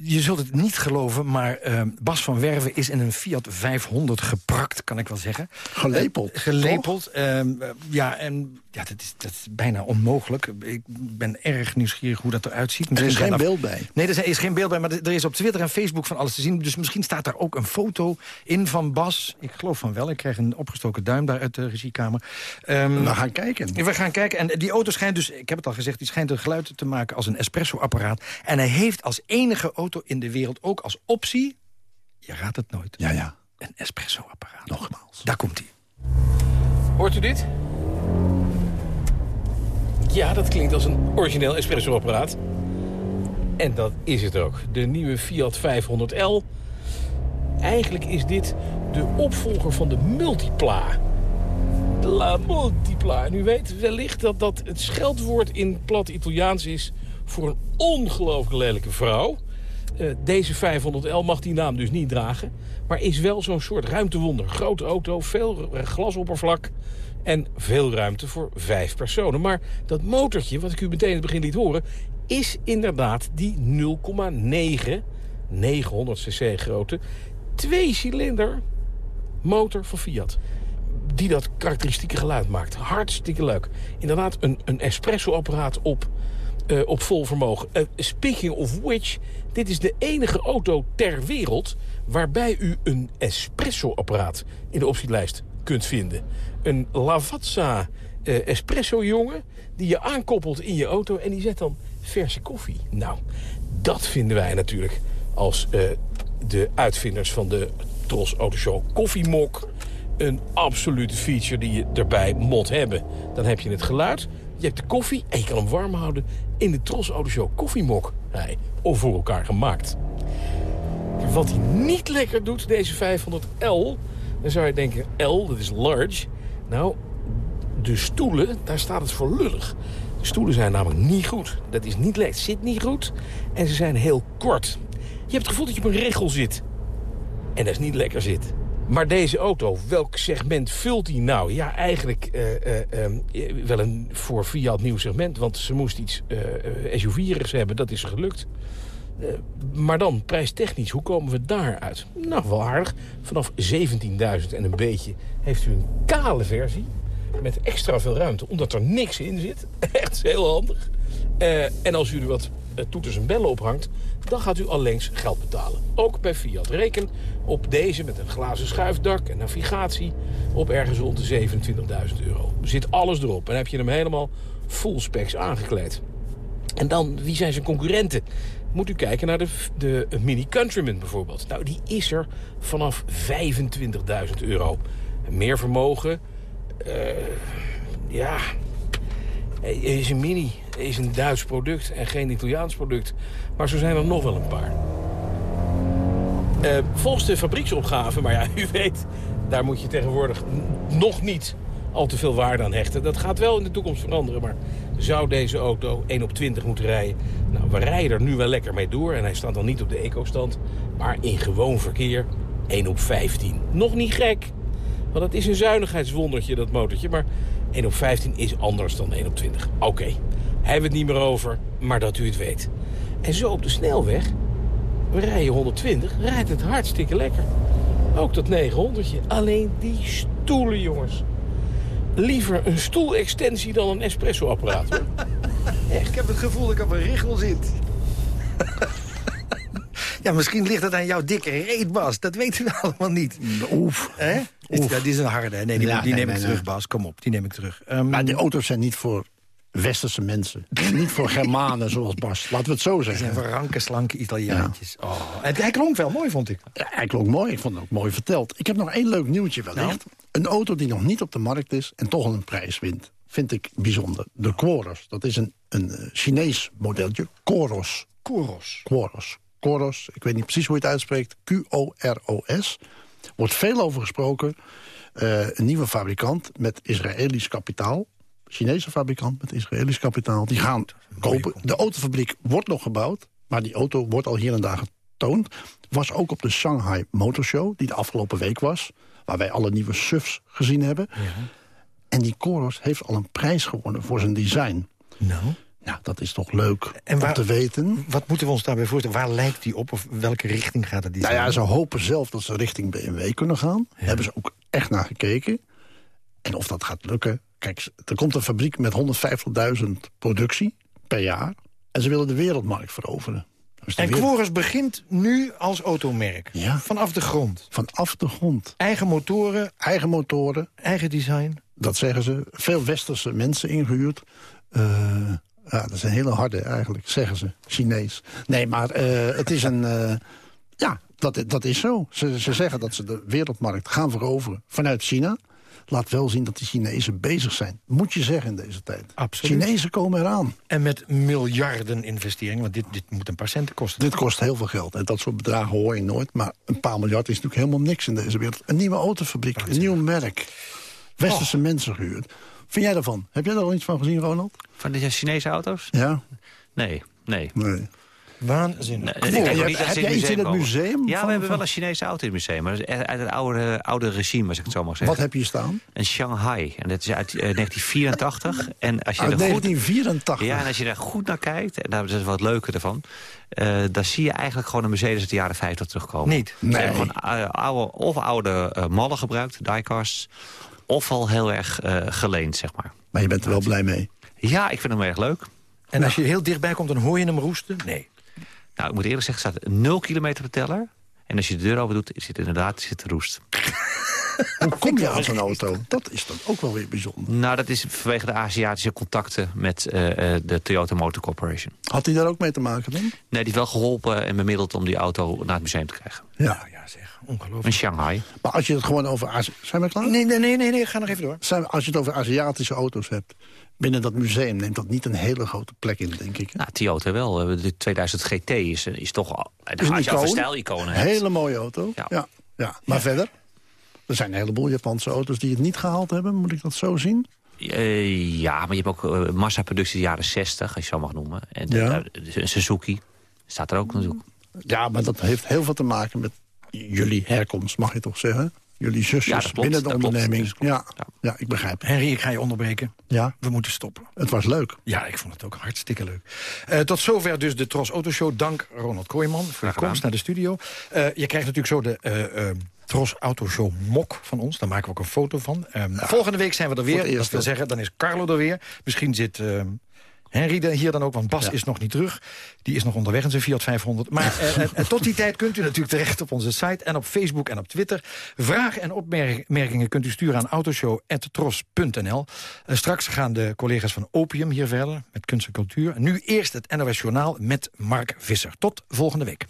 je zult het niet geloven, maar eh, Bas van Werven is in een Fiat 500 geprakt, kan ik wel zeggen. Gelepeld, Eh, gelepeld. ehm, eh, ja, en ja, dat, is, dat is bijna onmogelijk. Ik ben erg nieuwsgierig hoe dat eruit ziet. Er is geen beeld bij. Nee, er is geen beeld bij, maar er is op Twitter en Facebook van alles te zien. Dus misschien staat daar ook een foto in van Bas. Ik geloof van wel. Ik krijg een opgestoken duim daar uit de regiekamer. Ehm, We gaan kijken. we gaan kijken. En die auto schijnt dus, ik heb het al gezegd... die schijnt een geluid te maken als een espresso-apparaat. En hij heeft als enige auto in de wereld ook als optie... je raadt het nooit, Ja, ja. een espresso-apparaat. Nogmaals. Daar komt hij. Hoort u dit? Ja, dat klinkt als een origineel espresso-apparaat. En dat is het ook. De nieuwe Fiat 500L. Eigenlijk is dit de opvolger van de Multipla. De La Multipla. En u weet wellicht dat dat het scheldwoord in plat Italiaans is... voor een ongelooflijk lelijke vrouw. Eh, deze 500L mag die naam dus niet dragen. Maar is wel zo'n soort ruimtewonder. Grote auto, veel glasoppervlak en veel ruimte voor vijf personen. Maar dat motortje, wat ik u meteen in het begin liet horen... is inderdaad die 0,9, 900 cc grote... twee-cilinder motor van Fiat. Die dat karakteristieke geluid maakt. Hartstikke leuk. Inderdaad, een, een espresso-apparaat op, eh, op vol vermogen. Eh, speaking of which, dit is de enige auto ter wereld... waarbij u een espresso-apparaat in de optielijst kunt vinden. Een Lavazza eh, espresso-jongen die je aankoppelt in je auto... en die zet dan verse koffie. Nou, dat vinden wij natuurlijk als eh, de uitvinders van de Tros Autoshow koffiemok... een absolute feature die je erbij moet hebben. Dan heb je het geluid, je hebt de koffie en je kan hem warm houden... in de Tros Autoshow koffiemok. Hey, of voor elkaar gemaakt. Wat hij niet lekker doet, deze 500L... dan zou je denken, L, dat is large. Nou, de stoelen, daar staat het voor lullig. De stoelen zijn namelijk niet goed. Dat is niet lekker, zit niet goed. En ze zijn heel kort. Je hebt het gevoel dat je op een regel zit. En dat is niet lekker zit. Maar deze auto, welk segment vult die nou? Ja, eigenlijk uh, uh, uh, wel een voor Fiat nieuw segment. Want ze moest iets SUV-erigs hebben, dat is gelukt. Maar dan, prijstechnisch, hoe komen we daaruit? Nou, wel aardig. Vanaf 17.000 en een beetje heeft u een kale versie. Met extra veel ruimte, omdat er niks in zit. Echt heel handig. en als u er wat toeters en bellen ophangt... dan gaat u allengs geld betalen. Ook bij Fiat. Reken op deze met een glazen schuifdak en navigatie... op ergens rond de 27.000 euro. Zit alles erop en heb je hem helemaal full specs aangekleed. En dan, wie zijn zijn concurrenten? Moet u kijken naar de, de Mini Countryman bijvoorbeeld. Nou, die is er vanaf 25.000 euro. Meer vermogen... Uh, ja, is een Mini is een Duits product en geen Italiaans product. Maar zo zijn er nog wel een paar. Uh, volgens de fabrieksopgave, maar ja, u weet... daar moet je tegenwoordig nog niet al te veel waarde aan hechten. Dat gaat wel in de toekomst veranderen, maar zou deze auto 1 op 20 moeten rijden? Nou, we rijden er nu wel lekker mee door en hij staat dan niet op de eco-stand... maar in gewoon verkeer 1 op 15. Nog niet gek, want het is een zuinigheidswondertje, dat motortje... maar 1 op 15 is anders dan 1 op 20. Oké, hebben we het niet meer over, maar dat u het weet. En zo op de snelweg, we rijden 120, rijdt het hartstikke lekker. Ook dat 900 Alleen die stoelen, jongens. Liever een stoelextensie dan een espresso-apparaat. Echt. Ik heb het gevoel dat ik op een richel zit. ja, misschien ligt het aan jouw dikke reet, Bas. Dat weten we allemaal niet. Oef. Hè? Oef. Ja, die is een harde. Nee, die, die neem ik terug, Bas. Kom op, die neem ik terug. Um, maar die auto's zijn niet voor westerse mensen. niet voor Germanen zoals Bas. Laten we het zo zeggen. Het zijn voor ranke, slanke Italiaantjes. Ja. Oh. hij klonk wel mooi, vond ik. Ja, hij klonk mooi. Ik vond het ook mooi verteld. Ik heb nog één leuk nieuwtje wellicht. Nou? Een auto die nog niet op de markt is en toch al een prijs wint. Vind ik bijzonder. De Quoros. Dat is een, een eh, Chinees modeltje. Quoros. Ik weet niet precies hoe je het uitspreekt. Q-O-R-O-S. Wordt veel over gesproken. Uh, een nieuwe fabrikant met Israëlisch kapitaal. Chinese fabrikant met Israëlisch kapitaal. Die gaan kopen. De autofabriek wordt nog gebouwd. Maar die auto wordt al hier en daar getoond. Was ook op de Shanghai Motor Show, die de afgelopen week was. Waar wij alle nieuwe SUVs gezien hebben. Ja. En die Coros heeft al een prijs gewonnen voor zijn design. Nou? Ja, dat is toch leuk en om te weten. Wat moeten we ons daarbij voorstellen? Waar lijkt die op of welke richting gaat het design? Nou ja, ze hopen zelf dat ze richting BMW kunnen gaan. Hebben ze ook echt naar gekeken. En of dat gaat lukken, Kijk, er komt een fabriek met 150.000 productie per jaar. En ze willen de wereldmarkt veroveren. Dus en wereld... begint nu als automerk. Ja. Vanaf de grond. Vanaf de grond. Eigen motoren. Eigen motoren. Eigen design. Dat zeggen ze. Veel westerse mensen ingehuurd. Uh, ja, dat zijn hele harde eigenlijk, zeggen ze. Chinees. Nee, maar uh, het is een... Uh, ja, dat, dat is zo. Ze, ze zeggen dat ze de wereldmarkt gaan veroveren vanuit China laat wel zien dat de Chinezen bezig zijn. Moet je zeggen in deze tijd. Absoluut. Chinezen komen eraan. En met miljarden investeringen, want dit, dit moet een paar centen kosten. Dit kost heel veel geld. En dat soort bedragen hoor je nooit. Maar een paar miljard is natuurlijk helemaal niks in deze wereld. Een nieuwe autofabriek, een nieuw merk. Westerse oh. mensen gehuurd. Vind jij daarvan? Heb jij daar al iets van gezien, Ronald? Van de Chinese auto's? Ja. Nee, nee. nee. Waanzinnig. Nee, heb, jij iets in het museum? Ja, we hebben wel een Chinese auto in het museum. Maar uit het oude, oude regime, als ik het zo mag zeggen. Wat heb je staan? Een Shanghai. En dat is uit 1984. En als je uit 1984? Goed, ja, en als je daar goed naar kijkt, en dat is wat leuker ervan... Uh, dan zie je eigenlijk gewoon een Mercedes uit de jaren 50 terugkomen. Niet? Nee. Gewoon oude, of oude uh, mallen gebruikt, diecars... of al heel erg uh, geleend, zeg maar. Maar je bent er wel blij mee? Ja, ik vind hem erg leuk. En als je heel dichtbij komt, dan hoor je hem roesten? Nee. Nou, ik moet eerlijk zeggen, staat 0 kilometer teller. En als je de deur open doet, is het inderdaad zit roest. Hoe kom je aan zo'n auto? Dat is dan ook wel weer bijzonder. Nou, dat is vanwege de Aziatische contacten met eh, eh, de Toyota Motor Corporation. Had hij daar ook mee te maken dan? Nee, die heeft wel geholpen en bemiddeld om die auto naar het museum te krijgen. Ja. Ja, zeg, ongelooflijk. In Shanghai. Maar als je het gewoon over... Azi- Zijn we klaar? Nee, nee, nee, nee, nee, ga nog even door. Zijn we- als je het over Aziatische auto's hebt... binnen dat museum neemt dat niet een hele grote plek in, denk ik. hè? Nou, Toyota wel. Eh, De 2000 GT is, eh, is toch... al- Is een je over icoon. stijliconen hebt. Hele mooie auto. Ja. Ja. Ja. Maar verder? Er zijn een heleboel Japanse auto's die het niet gehaald hebben. Moet ik dat zo zien? Eh, ja, maar je hebt ook uh, massaproductie de jaren 60, als je zo mag noemen. En de- Ja. Suzuki staat er ook natuurlijk. Ja, maar dat heeft heel veel te maken met jullie herkomst, mag je toch zeggen? Jullie zusjes Ja, dat klopt, binnen de dat klopt. onderneming. Ja, ja, ik begrijp. Henry, ik ga je onderbreken. Ja, We moeten stoppen. het was leuk. Ja, ik vond het ook hartstikke leuk. Eh, tot zover dus de Tros Autoshow. Dank Ronald Kooijman voor de Graag komst naar de studio. Eh, je krijgt natuurlijk zo de eh, eh, Tros Autoshow mok van ons. Daar maken we ook een foto van. Ehm, Volgende week zijn we er weer. Dat wil zeggen, dan is Carlo er weer. Misschien zit... ehm, Henry er hier dan ook, want Bas Ja. is nog niet terug. Die is nog onderweg in zijn Fiat 500. Maar eh, eh, eh, tot die tijd kunt u natuurlijk terecht op onze site... en op Facebook en op Twitter. Vragen en opmerkingen kunt u sturen aan autoshow.tros.nl. Eh, straks gaan de collega's van Opium hier verder met kunst en cultuur. Nu eerst het NOS Journaal met Mark Visser. Tot volgende week.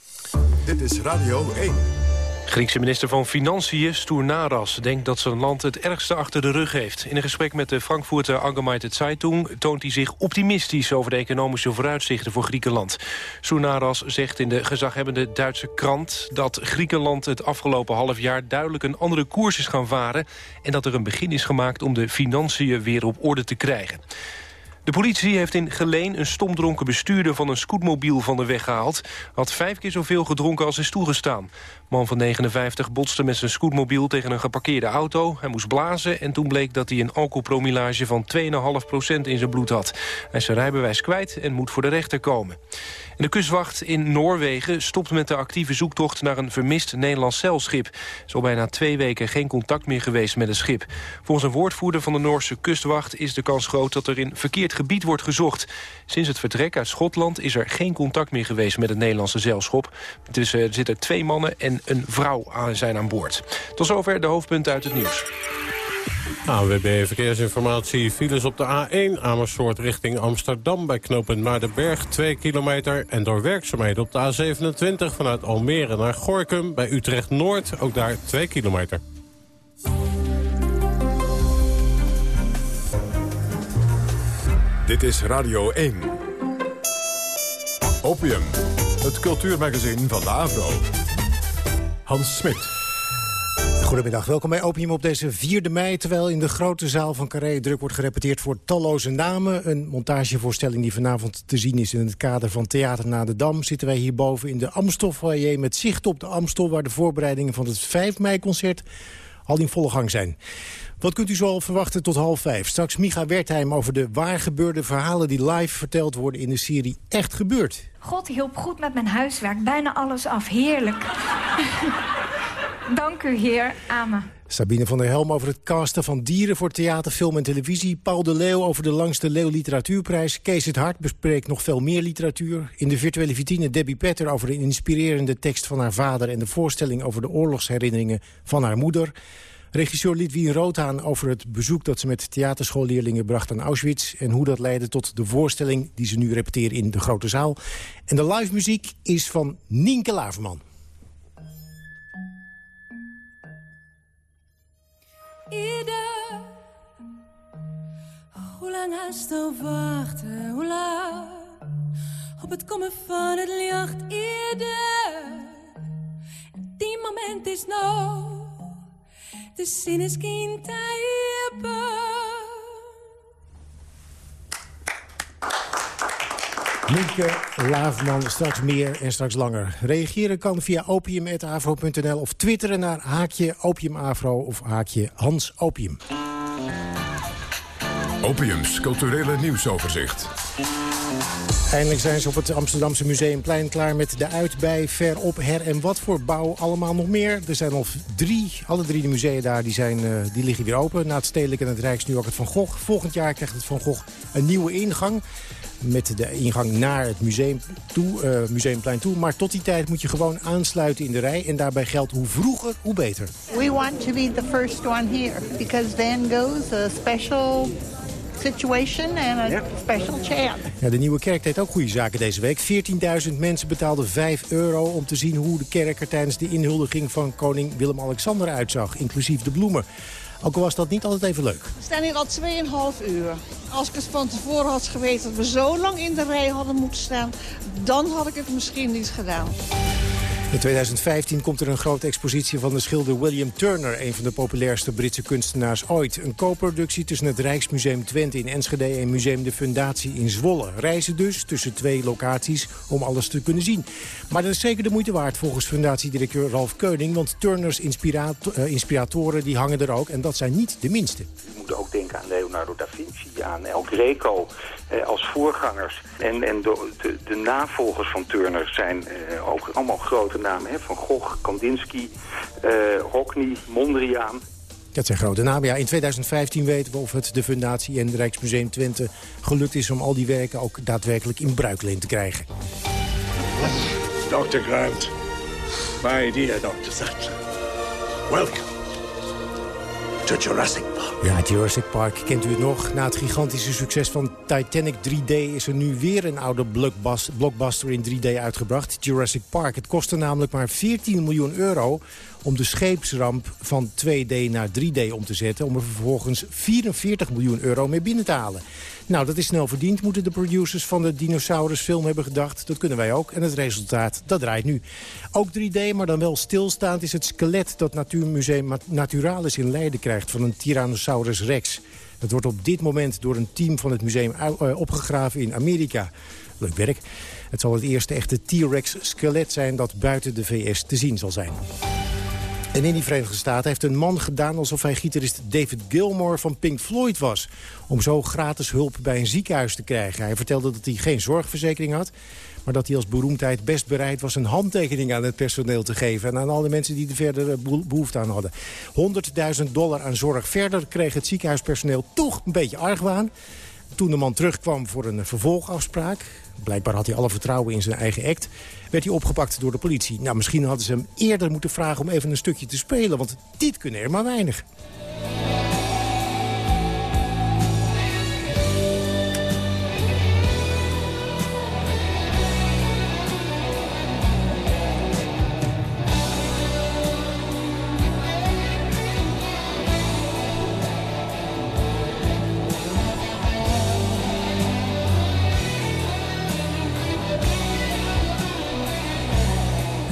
Dit is Radio 1. Griekse minister van Financiën, Stournaras, denkt dat zijn land het ergste achter de rug heeft. In een gesprek met de Frankfurter Allgemeine Zeitung toont hij zich optimistisch over de economische vooruitzichten voor Griekenland. Stournaras zegt in de gezaghebbende Duitse krant dat Griekenland het afgelopen half jaar duidelijk een andere koers is gaan varen en dat er een begin is gemaakt om de financiën weer op orde te krijgen. De politie heeft in Geleen een stomdronken bestuurder van een scootmobiel van de weg gehaald. Had vijf keer zoveel gedronken als is toegestaan. Man van 59 botste met zijn scootmobiel tegen een geparkeerde auto. Hij moest blazen en toen bleek dat hij een alcoholpromillage van 2,5% in zijn bloed had. Hij is zijn rijbewijs kwijt en moet voor de rechter komen. En de kustwacht in Noorwegen stopt met de actieve zoektocht naar een vermist Nederlands zeilschip. Er is al bijna twee weken geen contact meer geweest met het schip. Volgens een woordvoerder van de Noorse kustwacht is de kans groot dat er in verkeerd gebied wordt gezocht. Sinds het vertrek uit Schotland is er geen contact meer geweest met het Nederlandse zeilschip. Dus er zitten twee mannen en een vrouw aan, zijn aan boord. Tot zover de hoofdpunten uit het nieuws. ANWB Verkeersinformatie. Files op de A1 Amersfoort richting Amsterdam... bij knooppunt Maardenberg 2 kilometer. En door werkzaamheden op de A27 vanuit Almere naar Gorkum... bij Utrecht-Noord, ook daar 2 kilometer. Dit is Radio 1. Opium, het cultuurmagazin van de Avro. Hans Smit. Goedemiddag, welkom bij Opium op deze 4 mei... terwijl in de grote zaal van Carré druk wordt gerepeteerd voor talloze namen. Een montagevoorstelling die vanavond te zien is in het kader van Theater na de Dam... zitten wij hierboven in de Amstelfoyer met zicht op de Amstel... waar de voorbereidingen van het 5 mei-concert al in volle gang zijn. Wat kunt u zo al verwachten tot half vijf? Straks Micha Wertheim over de waar gebeurde verhalen... die live verteld worden in de serie Echt Gebeurd. God hielp goed met mijn huiswerk. Bijna alles af. Heerlijk. Dank u, heer. Amen. Sabine van der Helm over het casten van dieren voor theater, film en televisie. Paul de Leeuw over de langste Leeuw Literatuurprijs. Kees het Hart bespreekt nog veel meer literatuur. In de virtuele vitrine Debbie Petter over de inspirerende tekst van haar vader... en de voorstelling over de oorlogsherinneringen van haar moeder. Regisseur Lidwien Roodhaan over het bezoek dat ze met theaterschoolleerlingen bracht aan Auschwitz... en hoe dat leidde tot de voorstelling die ze nu repeteren in de grote zaal. En de live muziek is van Nienke Laverman. Ieder. Hoe lang haast te wachten? Hoe lang? Op het komen van het licht. Ieder. Die moment is nou. De zin is geen tijd. Nienke Laafman, straks meer en straks langer. Reageren kan via opium.avro.nl of twitteren naar haakje opiumafro of haakje Hans Opium. Opiums culturele nieuwsoverzicht. Eindelijk zijn ze op het Amsterdamse Museumplein klaar met de uitbij, verop, her en wat voor bouw. Allemaal nog meer. Er zijn al drie, alle drie de musea daar, die, zijn, uh, die liggen weer open. Na het Stedelijk en het Rijks ook het Van Gogh. Volgend jaar krijgt het Van Gogh een nieuwe ingang. met de ingang naar het museum toe, uh, museumplein toe. Maar tot die tijd moet je gewoon aansluiten in de rij. En daarbij geldt hoe vroeger, hoe beter. We want to be the first one here. Because then goes a special situation and a special chant. Ja, de Nieuwe Kerk deed ook goede zaken deze week. 14.000 mensen betaalden 5 euro om te zien hoe de kerk er tijdens de inhuldiging van koning Willem-Alexander uitzag. Inclusief de bloemen. Ook al was dat niet altijd even leuk. We staan hier al 2,5 uur. Als ik het van tevoren had geweten dat we zo lang in de rij hadden moeten staan... dan had ik het misschien niet gedaan. In 2015 komt er een grote expositie van de schilder William Turner... een van de populairste Britse kunstenaars ooit. Een co-productie tussen het Rijksmuseum Twente in Enschede... en Museum de Fundatie in Zwolle. Reizen dus tussen twee locaties om alles te kunnen zien. Maar dat is zeker de moeite waard volgens fundatiedirecteur Ralf Keuning... want Turners uh, inspiratoren die hangen er ook en dat zijn niet de minste. Je moet ook denken aan Leonardo da Vinci, aan El Greco eh, als voorgangers. En, en de, de, de, navolgers van Turner zijn eh, ook allemaal grote namen. Hè? Van Gogh, Kandinsky, uh, Hockney, Mondriaan. Dat zijn grote namen. Ja, in 2015 weten we of het de Fundatie en het Rijksmuseum Twente gelukt is... om al die werken ook daadwerkelijk in bruikleen te krijgen. Dr. Grant, my dear Dr. Sattler, welcome Jurassic Park. Ja, Jurassic Park, kent u het nog? Na het gigantische succes van Titanic 3D... is er nu weer een oude blockbuster in 3D uitgebracht. Jurassic Park. Het kostte namelijk maar 14 miljoen euro om de scheepsramp van 2D naar 3D om te zetten... om er vervolgens 44 miljoen euro mee binnen te halen. Nou, dat is snel verdiend, moeten de producers van de dinosaurusfilm hebben gedacht. Dat kunnen wij ook. En het resultaat, dat draait nu. Ook 3D, maar dan wel stilstaand, is het skelet dat Natuurmuseum Naturalis in Leiden krijgt... van een Tyrannosaurus rex. Dat wordt op dit moment door een team van het museum eh, opgegraven in Amerika. Leuk werk. Het zal het eerste echte T-Rex skelet zijn dat buiten de VS te zien zal zijn. En in die Verenigde Staten heeft een man gedaan alsof hij gitarist David Gilmour van Pink Floyd was. Om zo gratis hulp bij een ziekenhuis te krijgen. Hij vertelde dat hij geen zorgverzekering had. Maar dat hij als beroemdheid best bereid was een handtekening aan het personeel te geven. En aan alle mensen die er verder behoefte aan hadden. 100.000 dollar aan zorg verder kreeg het ziekenhuispersoneel toch een beetje argwaan. Toen de man terugkwam voor een vervolgafspraak... blijkbaar had hij alle vertrouwen in zijn eigen act... werd hij opgepakt door de politie. Nou, misschien hadden ze hem eerder moeten vragen om even een stukje te spelen... want dit kunnen er maar weinig.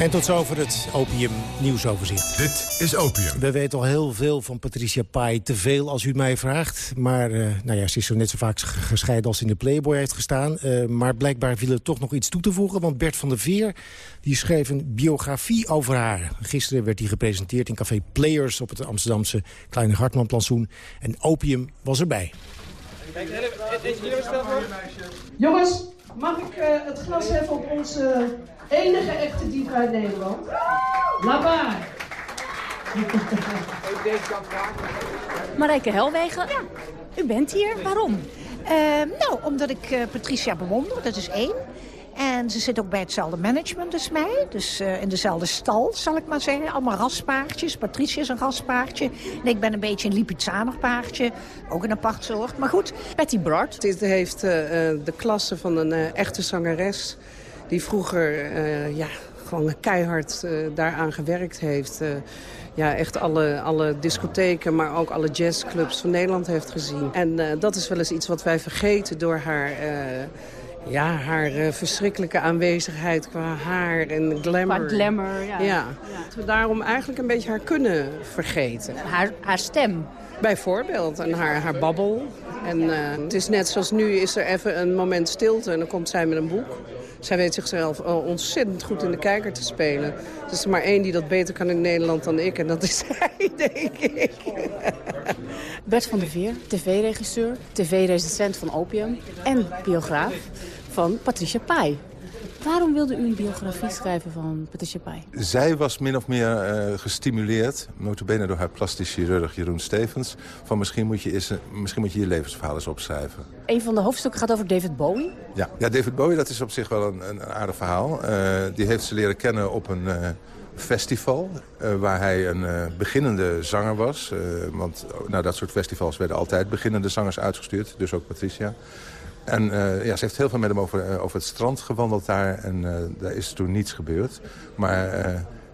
En tot zover het Opium nieuwsoverzicht. Dit is Opium. We weten al heel veel van Patricia Pai. Te veel als u het mij vraagt. Maar uh, nou ja, ze is zo net zo vaak gescheiden als in de Playboy heeft gestaan. Uh, maar blijkbaar viel er toch nog iets toe te voegen. Want Bert van der Veer die schreef een biografie over haar. Gisteren werd die gepresenteerd in Café Players... op het Amsterdamse Kleine Hartmanplantsoen. En Opium was erbij. Jongens, mag ik uh, het glas hebben op onze enige echte diva in Nederland. Laat maar. Marijke Helwegen, ja. u bent hier. Waarom? Uh, nou, omdat ik uh, Patricia bewonder, dat is één. En ze zit ook bij hetzelfde management als mij. Dus uh, in dezelfde stal, zal ik maar zeggen. Allemaal raspaardjes. Patricia is een raspaardje. En ik ben een beetje een Lipizzaner paardje. Ook een apart soort. Maar goed. Patty Bart. Dit heeft de klasse van een echte zangeres die vroeger uh, ja, gewoon keihard uh, daaraan gewerkt heeft. Uh, ja, echt alle, alle discotheken, maar ook alle jazzclubs van Nederland heeft gezien. En dat is wel eens iets wat wij vergeten door haar... ja, haar verschrikkelijke aanwezigheid qua haar en glamour. Qua glamour, ja. ja. Dat we daarom eigenlijk een beetje haar kunnen vergeten. Haar, haar stem. Bijvoorbeeld, en haar, haar babbel. En het is net zoals nu is er even een moment stilte en dan komt zij met een boek. Zij weet zichzelf ontzettend goed in de kijker te spelen. Er is er maar één die dat beter kan in Nederland dan ik. En dat is zij, denk ik. Bert van der Veer, tv-regisseur, tv-recensent van Opium... en biograaf van Patricia Pai. Waarom wilde u een biografie schrijven van Patricia Pai? Zij was min of meer uh, gestimuleerd, notabene door haar plastisch chirurg Jeroen Stevens... van misschien moet, je eens, misschien moet je je levensverhaal eens opschrijven. Een van de hoofdstukken gaat over David Bowie. Ja, ja David Bowie dat is op zich wel een, een aardig verhaal. Uh, die heeft ze leren kennen op een... Uh, festival, uh, waar hij een uh, beginnende zanger was. Uh, want naar dat soort festivals werden altijd beginnende zangers uitgestuurd. Dus ook Patricia. En ja, ze heeft heel veel met hem over, over het strand gewandeld daar. En daar is toen niets gebeurd. Maar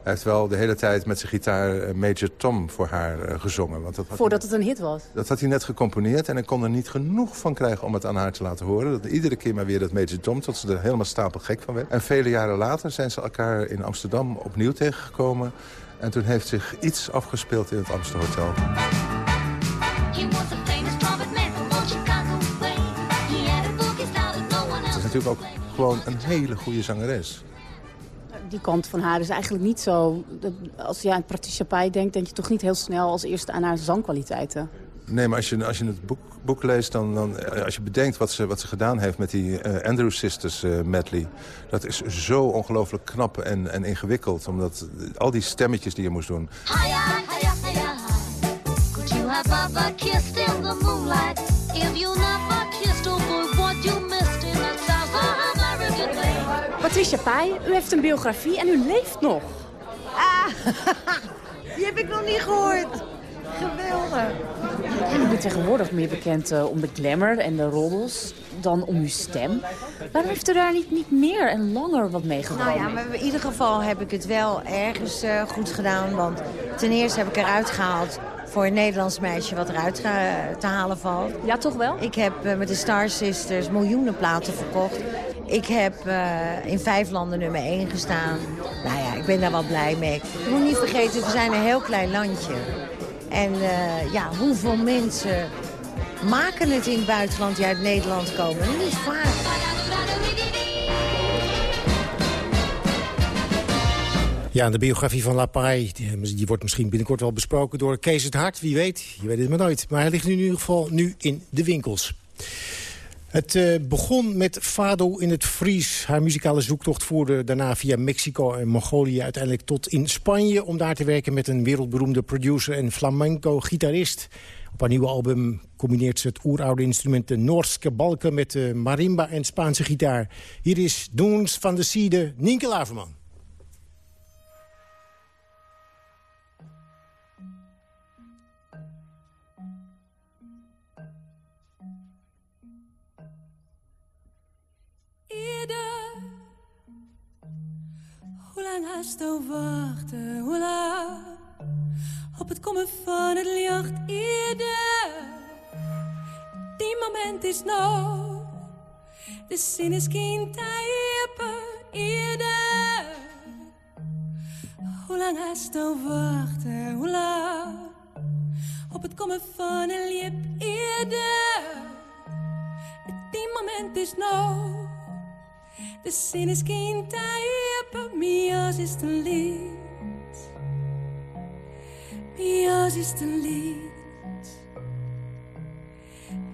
hij heeft wel de hele tijd met zijn gitaar Major Tom voor haar gezongen. Want dat had Voordat het een hit was? Dat had hij net gecomponeerd en ik kon er niet genoeg van krijgen om het aan haar te laten horen. Dat, iedere keer maar weer dat Major Tom, tot ze er helemaal stapelgek van werd. En vele jaren later zijn ze elkaar in Amsterdam opnieuw tegengekomen. En toen heeft zich iets afgespeeld in het Amsterhotel. Het natuurlijk ook gewoon een hele goede zangeres die kant van haar is eigenlijk niet zo... Als je aan Patricia Pai denkt, denk je toch niet heel snel als eerste aan haar zangkwaliteiten. Nee, maar als je, als je het boek, boek leest, dan, dan, als je bedenkt wat ze, wat ze gedaan heeft met die uh, Andrew Sisters uh, medley. Dat is zo ongelooflijk knap en, en ingewikkeld. Omdat al die stemmetjes die je moest doen. Hiya, hiya, hiya, Could you have ever kissed in the moonlight? If you never Patricia Pai, u heeft een biografie en u leeft nog. Ah, die heb ik nog niet gehoord. Geweldig. U bent tegenwoordig meer bekend uh, om de glamour en de roddels dan om uw stem. Waarom heeft u daar niet, niet meer en langer wat mee gedaan? Nou ja, maar in ieder geval heb ik het wel ergens uh, goed gedaan. Want ten eerste heb ik eruit gehaald voor een Nederlands meisje wat eruit te halen valt. Ja, toch wel? Ik heb uh, met de Star Sisters miljoenen platen verkocht. Ik heb uh, in vijf landen nummer 1 gestaan. Nou ja, ik ben daar wel blij mee. Je moet niet vergeten, we zijn een heel klein landje. En uh, ja, hoeveel mensen maken het in het buitenland die uit Nederland komen? Niet vaak. Ja, de biografie van Lapai, die, die, wordt misschien binnenkort wel besproken door Kees het Hart. Wie weet, je weet het maar nooit. Maar hij ligt nu in ieder geval nu in de winkels. Het uh, begon met Fado in het Fries. Haar muzikale zoektocht voerde daarna via Mexico en Mongolië... uiteindelijk tot in Spanje om daar te werken met een wereldberoemde producer... en flamenco-gitarist. Op haar nieuwe album combineert ze het oeroude instrument de Noorse balken... met de marimba en Spaanse gitaar. Hier is Doens van de Siede, Nienke Laverman. Lang haast te wachten? Hoe lang? Op het komen van het licht eerder. Die moment is nou. De zin is geen eerder. Hoe lang haast te wachten? Hoe lang? Op het komen van een liep eerder. Die moment is nou. De zin is geen type, Mia's is een lied. Mia's is een lied.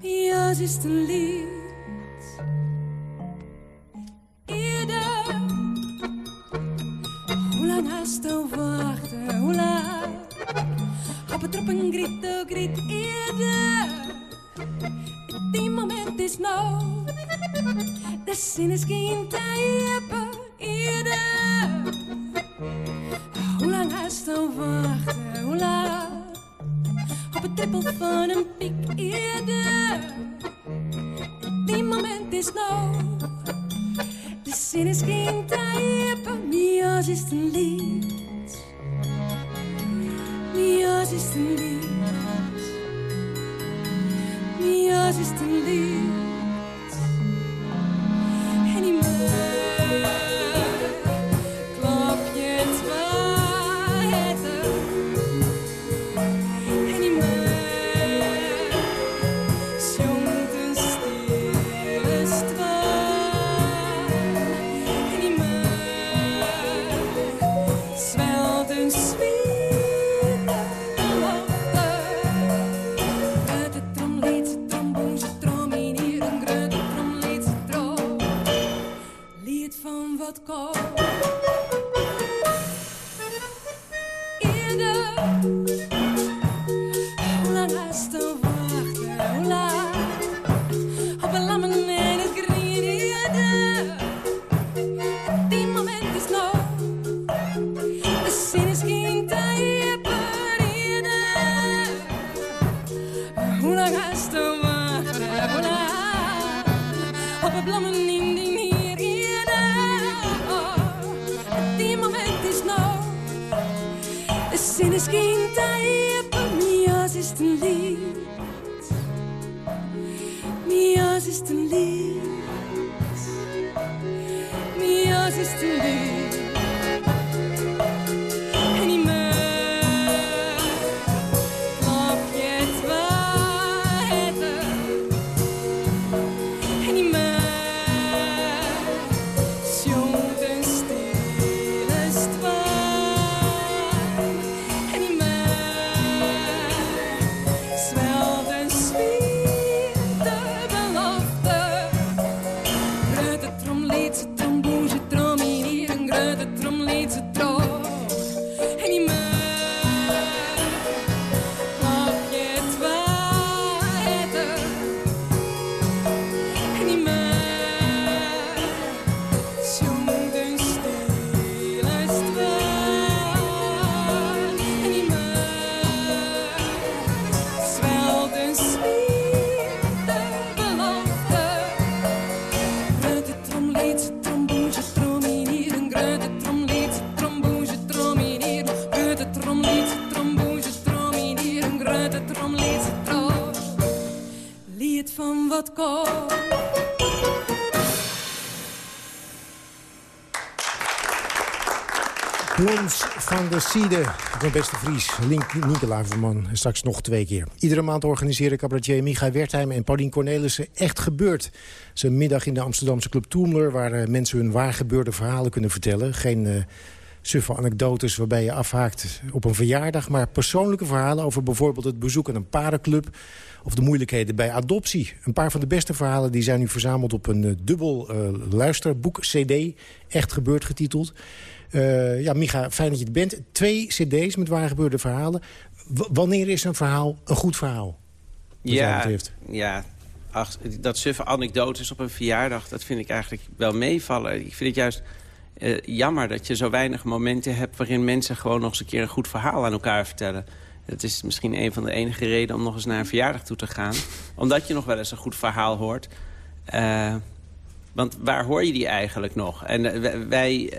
Mia's is een lied. Ieder, hoe lang hast du wachten, hoe lang? Op het op een grito, grit eerder. Die moment is nou. De zin is geen type eerder. Hoe lang haast dan wachten? Hoe lang? Op het trippel van een piek eerder. Die moment is nou. De zin is geen type. Mias is een lied. Mias is een lied. Mias is een lied. Van de Siede, mijn beste Fries, Link Nieke Laverman. En straks nog twee keer. Iedere maand organiseren cabaretier Micha Wertheim en Paulien Cornelissen Echt Gebeurd. Zijn middag in de Amsterdamse Club Toemler... waar eh, mensen hun waargebeurde verhalen kunnen vertellen. Geen eh, suffe anekdotes waarbij je afhaakt op een verjaardag... maar persoonlijke verhalen over bijvoorbeeld het bezoek aan een parenclub... of de moeilijkheden bij adoptie. Een paar van de beste verhalen die zijn nu verzameld op een eh, dubbel eh, luisterboek, cd. Echt Gebeurd getiteld. Eh, ja, Micha, fijn dat je het bent. Twee cd's met waargebeurde verhalen. W- wanneer is een verhaal een goed verhaal? Ja, ja ach, dat suffe anekdotes op een verjaardag... dat vind ik eigenlijk wel meevallen. Ik vind het juist eh, jammer dat je zo weinig momenten hebt... waarin mensen gewoon nog eens een keer een goed verhaal aan elkaar vertellen. Het is misschien een van de enige redenen om nog eens naar een verjaardag toe te gaan. Omdat je nog wel eens een goed verhaal hoort. Eh, want waar hoor je die eigenlijk nog? En wij-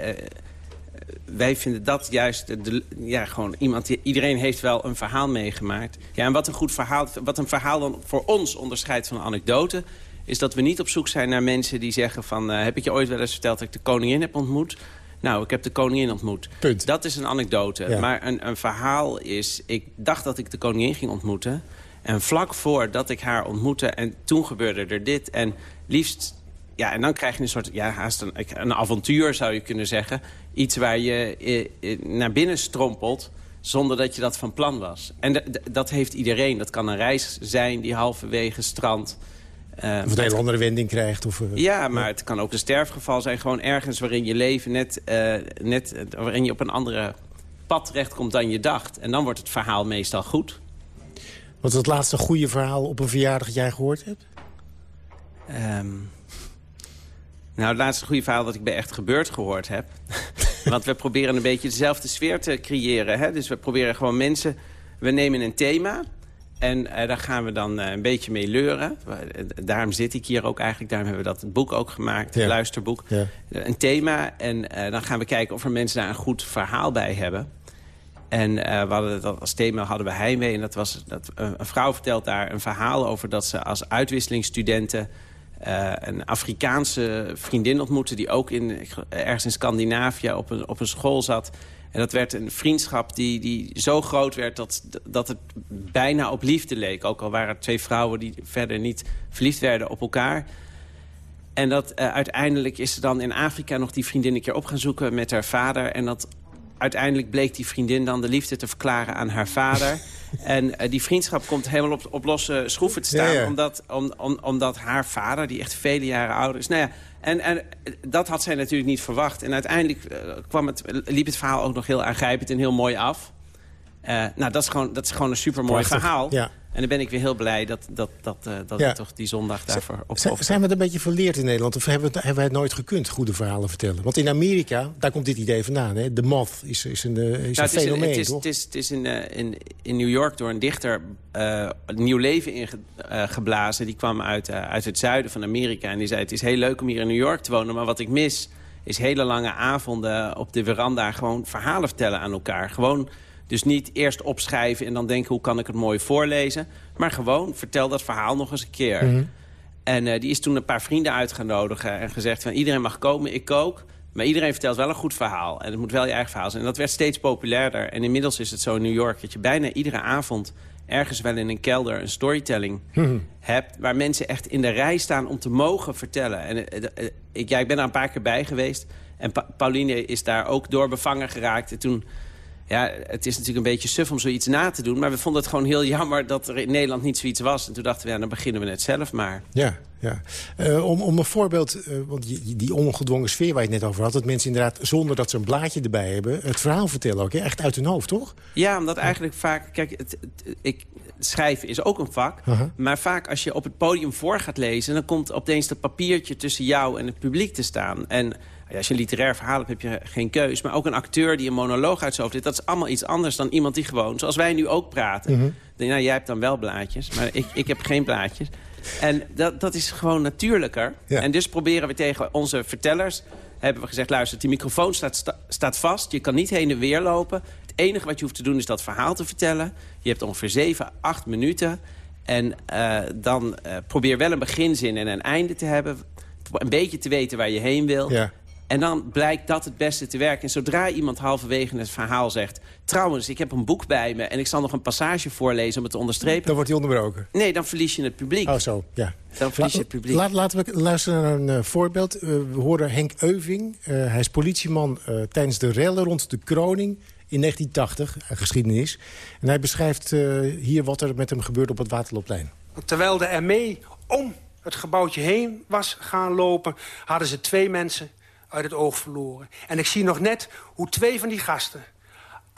wij... vinden dat juist, de, ja, gewoon iemand die, iedereen heeft wel een verhaal meegemaakt. Ja, en wat een goed verhaal, wat een verhaal dan voor ons onderscheidt van een anekdote, is dat we niet op zoek zijn naar mensen die zeggen van, eh, heb ik je ooit wel eens verteld dat ik de koningin heb ontmoet? Nou, ik heb de koningin ontmoet. Punt. Dat is een anekdote. Ja. Maar een, een verhaal is, ik dacht dat ik de koningin ging ontmoeten. En vlak voordat ik haar ontmoette, en toen gebeurde er dit. En liefst ja, en dan krijg je een soort, ja, haast een, een avontuur zou je kunnen zeggen. Iets waar je eh, eh, naar binnen strompelt zonder dat je dat van plan was. En dat heeft iedereen. Dat kan een reis zijn die halverwege strand. Uh, Of een hele andere wending krijgt. Of, ja, maar het kan ook een sterfgeval zijn. Gewoon ergens waarin je leven net, net waarin je op een andere pad terechtkomt dan je dacht. En dan wordt het verhaal meestal goed. Wat is het laatste goede verhaal op een verjaardag dat jij gehoord hebt? Ehm, nou, het laatste goede verhaal dat ik bij Echt Gebeurd gehoord heb. Want we proberen een beetje dezelfde sfeer te creëren. Hè? Dus we proberen gewoon mensen... We nemen een thema en eh, daar gaan we dan eh, een beetje mee leuren. Eh, Daarom zit ik hier ook eigenlijk. Daarom hebben we dat boek ook gemaakt, het Ja. luisterboek. Ja. Een thema en dan gaan we kijken of er mensen daar een goed verhaal bij hebben. En we hadden dat als thema hadden we heimwee. En dat was dat een vrouw vertelt daar een verhaal over dat ze als uitwisselingsstudenten eh, een Afrikaanse vriendin ontmoette die ook in, ergens in Scandinavië op een, op een school zat. En dat werd een vriendschap die, die zo groot werd dat, dat het bijna op liefde leek. Ook al waren het twee vrouwen die verder niet verliefd werden op elkaar. En dat eh, uiteindelijk is ze dan in Afrika nog die vriendin een keer op gaan zoeken met haar vader. En dat uiteindelijk bleek die vriendin dan de liefde te verklaren aan haar vader. En eh, die vriendschap komt helemaal op, op losse schroeven te staan. Ja, ja. Omdat, om, om, omdat haar vader, die echt vele jaren ouder is... Nou ja, en, en dat had zij natuurlijk niet verwacht. En uiteindelijk eh, kwam het, liep het verhaal ook nog heel aangrijpend en heel mooi af. Eh, nou, dat is gewoon, dat is gewoon een supermooi Prachtig, verhaal. ja. En dan ben ik weer heel blij dat, dat, dat, eh, dat Ja. toch die zondag daarvoor op Zijn, zijn we het een beetje verleerd in Nederland? Of hebben we, het, hebben het nooit gekund, goede verhalen vertellen? Want in Amerika, daar komt dit idee vandaan. Hè? De moth is, is een, eh, is Nou, een het is, fenomeen, het is, toch? het is, het is in, eh, in, in New York door een dichter een nieuw leven ingeblazen. Die kwam uit, uit het zuiden van Amerika. En die zei, het is heel leuk om hier in New York te wonen. Maar wat ik mis, is hele lange avonden op de veranda... gewoon verhalen vertellen aan elkaar. Gewoon dus niet eerst opschrijven en dan denken... hoe kan ik het mooi voorlezen? Maar gewoon, vertel dat verhaal nog eens een keer. Mhm. En eh, die is toen een paar vrienden uit gaan nodigen en gezegd van iedereen mag komen, ik ook. Maar iedereen vertelt wel een goed verhaal. En het moet wel je eigen verhaal zijn. En dat werd steeds populairder. En inmiddels is het zo in New York dat je bijna iedere avond ergens wel in een kelder een storytelling hebt... waar mensen echt in de rij staan om te mogen vertellen. En eh, eh, eh, ik, ja, ik ben daar een paar keer bij geweest. En Pa- Pauline is daar ook door bevangen geraakt. En toen... Ja, het is natuurlijk een beetje suf om zoiets na te doen. Maar we vonden het gewoon heel jammer dat er in Nederland niet zoiets was. En toen dachten we, ja, dan beginnen we het zelf maar. Ja, ja. Eh, om, om een voorbeeld, eh, want die, die ongedwongen sfeer waar je het net over had... dat mensen inderdaad, zonder dat ze een blaadje erbij hebben... het verhaal vertellen ook, hè? echt uit hun hoofd, toch? Ja, omdat eigenlijk vaak... Kijk, het, het- ik, schrijven is ook een vak. Maar vaak als je op het podium voor gaat lezen... dan komt opeens dat papiertje tussen jou en het publiek te staan. En als je een literair verhaal hebt, heb je geen keus. Maar ook een acteur die een monoloog uit zijn hoofd heeft... dat is allemaal iets anders dan iemand die gewoon... zoals wij nu ook praten. Mhm. Nou, jij hebt dan wel blaadjes, maar ik, ik heb geen blaadjes. En dat, dat is gewoon natuurlijker. Ja. En dus proberen we tegen onze vertellers... hebben we gezegd, luister, die microfoon staat, sta- staat vast. Je kan niet heen en weer lopen. Het enige wat je hoeft te doen is dat verhaal te vertellen. Je hebt ongeveer 7, 8 minuten. En eh, dan eh, probeer wel een beginzin en een einde te hebben. Een beetje te weten waar je heen wil. Ja. En dan blijkt dat het beste te werken. En zodra iemand halverwege het verhaal zegt... trouwens, ik heb een boek bij me en ik zal nog een passage voorlezen om het te onderstrepen... Dan wordt hij onderbroken. Nee, dan verlies je het publiek. Oh, zo, ja. Dan verlies je het publiek. Laat, laten we luisteren naar een eh, voorbeeld. Eh, we horen Henk Euving. Eh, hij is politieman eh, tijdens de rellen rond de kroning in 1980, eh, geschiedenis. En hij beschrijft eh, hier wat er met hem gebeurde op het Waterloopplein. Terwijl de ME om het gebouwtje heen was gaan lopen... hadden ze twee mensen uit het oog verloren. En ik zie nog net hoe twee van die gasten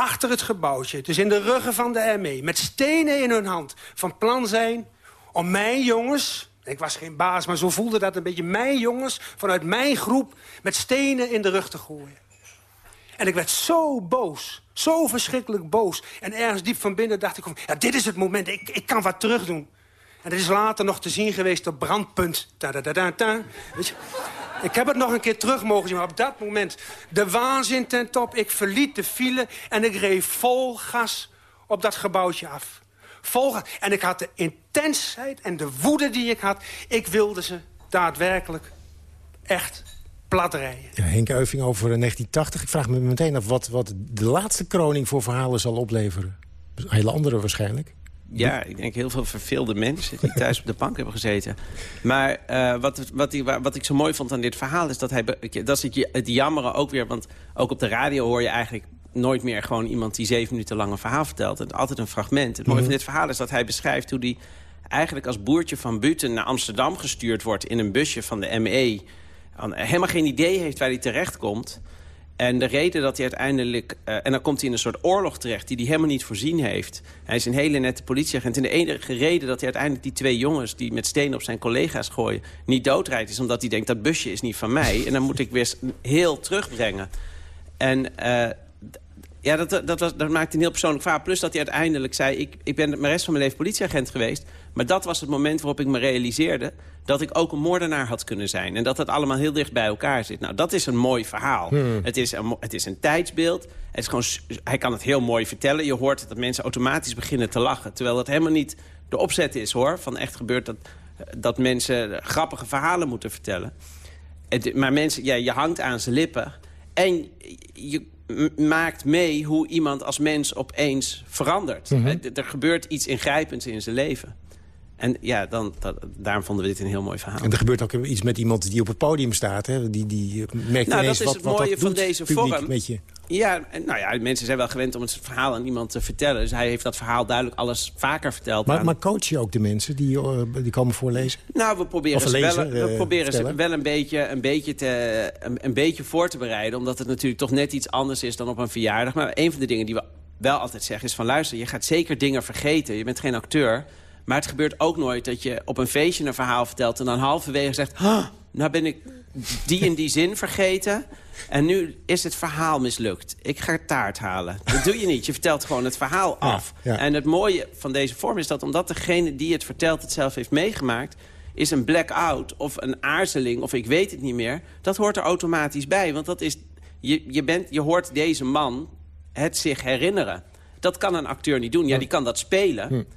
achter het gebouwtje... dus in de ruggen van de ME, met stenen in hun hand... van plan zijn om mijn jongens... ik was geen baas, maar zo voelde dat een beetje... mijn jongens vanuit mijn groep met stenen in de rug te gooien. En ik werd zo boos, zo verschrikkelijk boos. En ergens diep van binnen dacht ik, ja, dit is het moment, ik, ik kan wat terug doen. En dat is later nog te zien geweest op Brandpunt. Weet je? Ik heb het nog een keer terug mogen zien, maar op dat moment... de waanzin ten top, ik verliet de file en ik reed vol gas op dat gebouwtje af. Vol gas. En ik had de intensheid en de woede die ik had... ik wilde ze daadwerkelijk echt platrijden. Ja, Henk over eh, 1980. Ik vraag me meteen af wat, wat de laatste kroning voor verhalen zal opleveren. Hele andere waarschijnlijk. Ja, ik denk heel veel verveelde mensen die thuis op de bank hebben gezeten. Maar eh, wat, wat, die, wat ik zo mooi vond aan dit verhaal is dat hij... Dat is het, het jammeren ook weer, want ook op de radio hoor je eigenlijk nooit meer gewoon iemand die zeven minuten lang een verhaal vertelt. Het is altijd een fragment. Het mooie Mhm. van dit verhaal is dat hij beschrijft hoe hij eigenlijk als boertje van Buten naar Amsterdam gestuurd wordt in een busje van de ME. Helemaal geen idee heeft waar hij terecht komt. En de reden dat hij uiteindelijk... eh, en dan komt hij in een soort oorlog terecht die hij helemaal niet voorzien heeft. Hij is een hele nette politieagent. En de enige reden dat hij uiteindelijk die twee jongens... die met stenen op zijn collega's gooien, niet doodrijdt... is omdat hij denkt, dat busje is niet van mij. En dan moet ik weer heel terugbrengen. En eh, ja, dat, dat, was, dat maakte een heel persoonlijk verhaal. Plus dat hij uiteindelijk zei... Ik, ik ben mijn rest van mijn leven politieagent geweest... maar dat was het moment waarop ik me realiseerde... dat ik ook een moordenaar had kunnen zijn. En dat het allemaal heel dicht bij elkaar zit. Nou, dat is een mooi verhaal. Hmm. Het, is een, het is een tijdsbeeld. Het is gewoon, hij kan het heel mooi vertellen. Je hoort dat mensen automatisch beginnen te lachen. Terwijl dat helemaal niet de opzet is, hoor. Van echt gebeurt dat, dat mensen grappige verhalen moeten vertellen. Het- maar mensen, ja, je hangt aan zijn lippen. En je maakt mee hoe iemand als mens opeens verandert. Mhm. Eh, Er gebeurt iets ingrijpends in zijn leven. En ja, dan, dat, daarom vonden we dit een heel mooi verhaal. En er gebeurt ook iets met iemand die op het podium staat. Hè? Die, die eh, merkt Nou, ineens dat is het wat mooie van doet, deze vorm. Met je. Ja, nou ja, mensen zijn wel gewend om het verhaal aan iemand te vertellen. Dus hij heeft dat verhaal duidelijk alles vaker verteld. Maar, aan- maar coach je ook de mensen die, eh, die komen voorlezen? Nou, we proberen, ze, lezen, wel, we eh, proberen ze wel een beetje, een, beetje te, een, een beetje voor te bereiden. Omdat het natuurlijk toch net iets anders is dan op een verjaardag. Maar een van de dingen die we wel altijd zeggen is van... luister, je gaat zeker dingen vergeten. Je bent geen acteur. Maar het gebeurt ook nooit dat je op een feestje een verhaal vertelt... en dan halverwege zegt... "Huh, nou ben ik die en die zin vergeten... en nu is het verhaal mislukt. Ik ga taart halen. Dat doe je niet. Je vertelt gewoon het verhaal af. ja. En het mooie van deze vorm is dat omdat degene die het vertelt... het zelf heeft meegemaakt is een blackout of een aarzeling of ik weet het niet meer... dat hoort er automatisch bij. Want dat is, je, je, bent, je hoort deze man het zich herinneren. Dat kan een acteur niet doen. Ja, die kan dat spelen.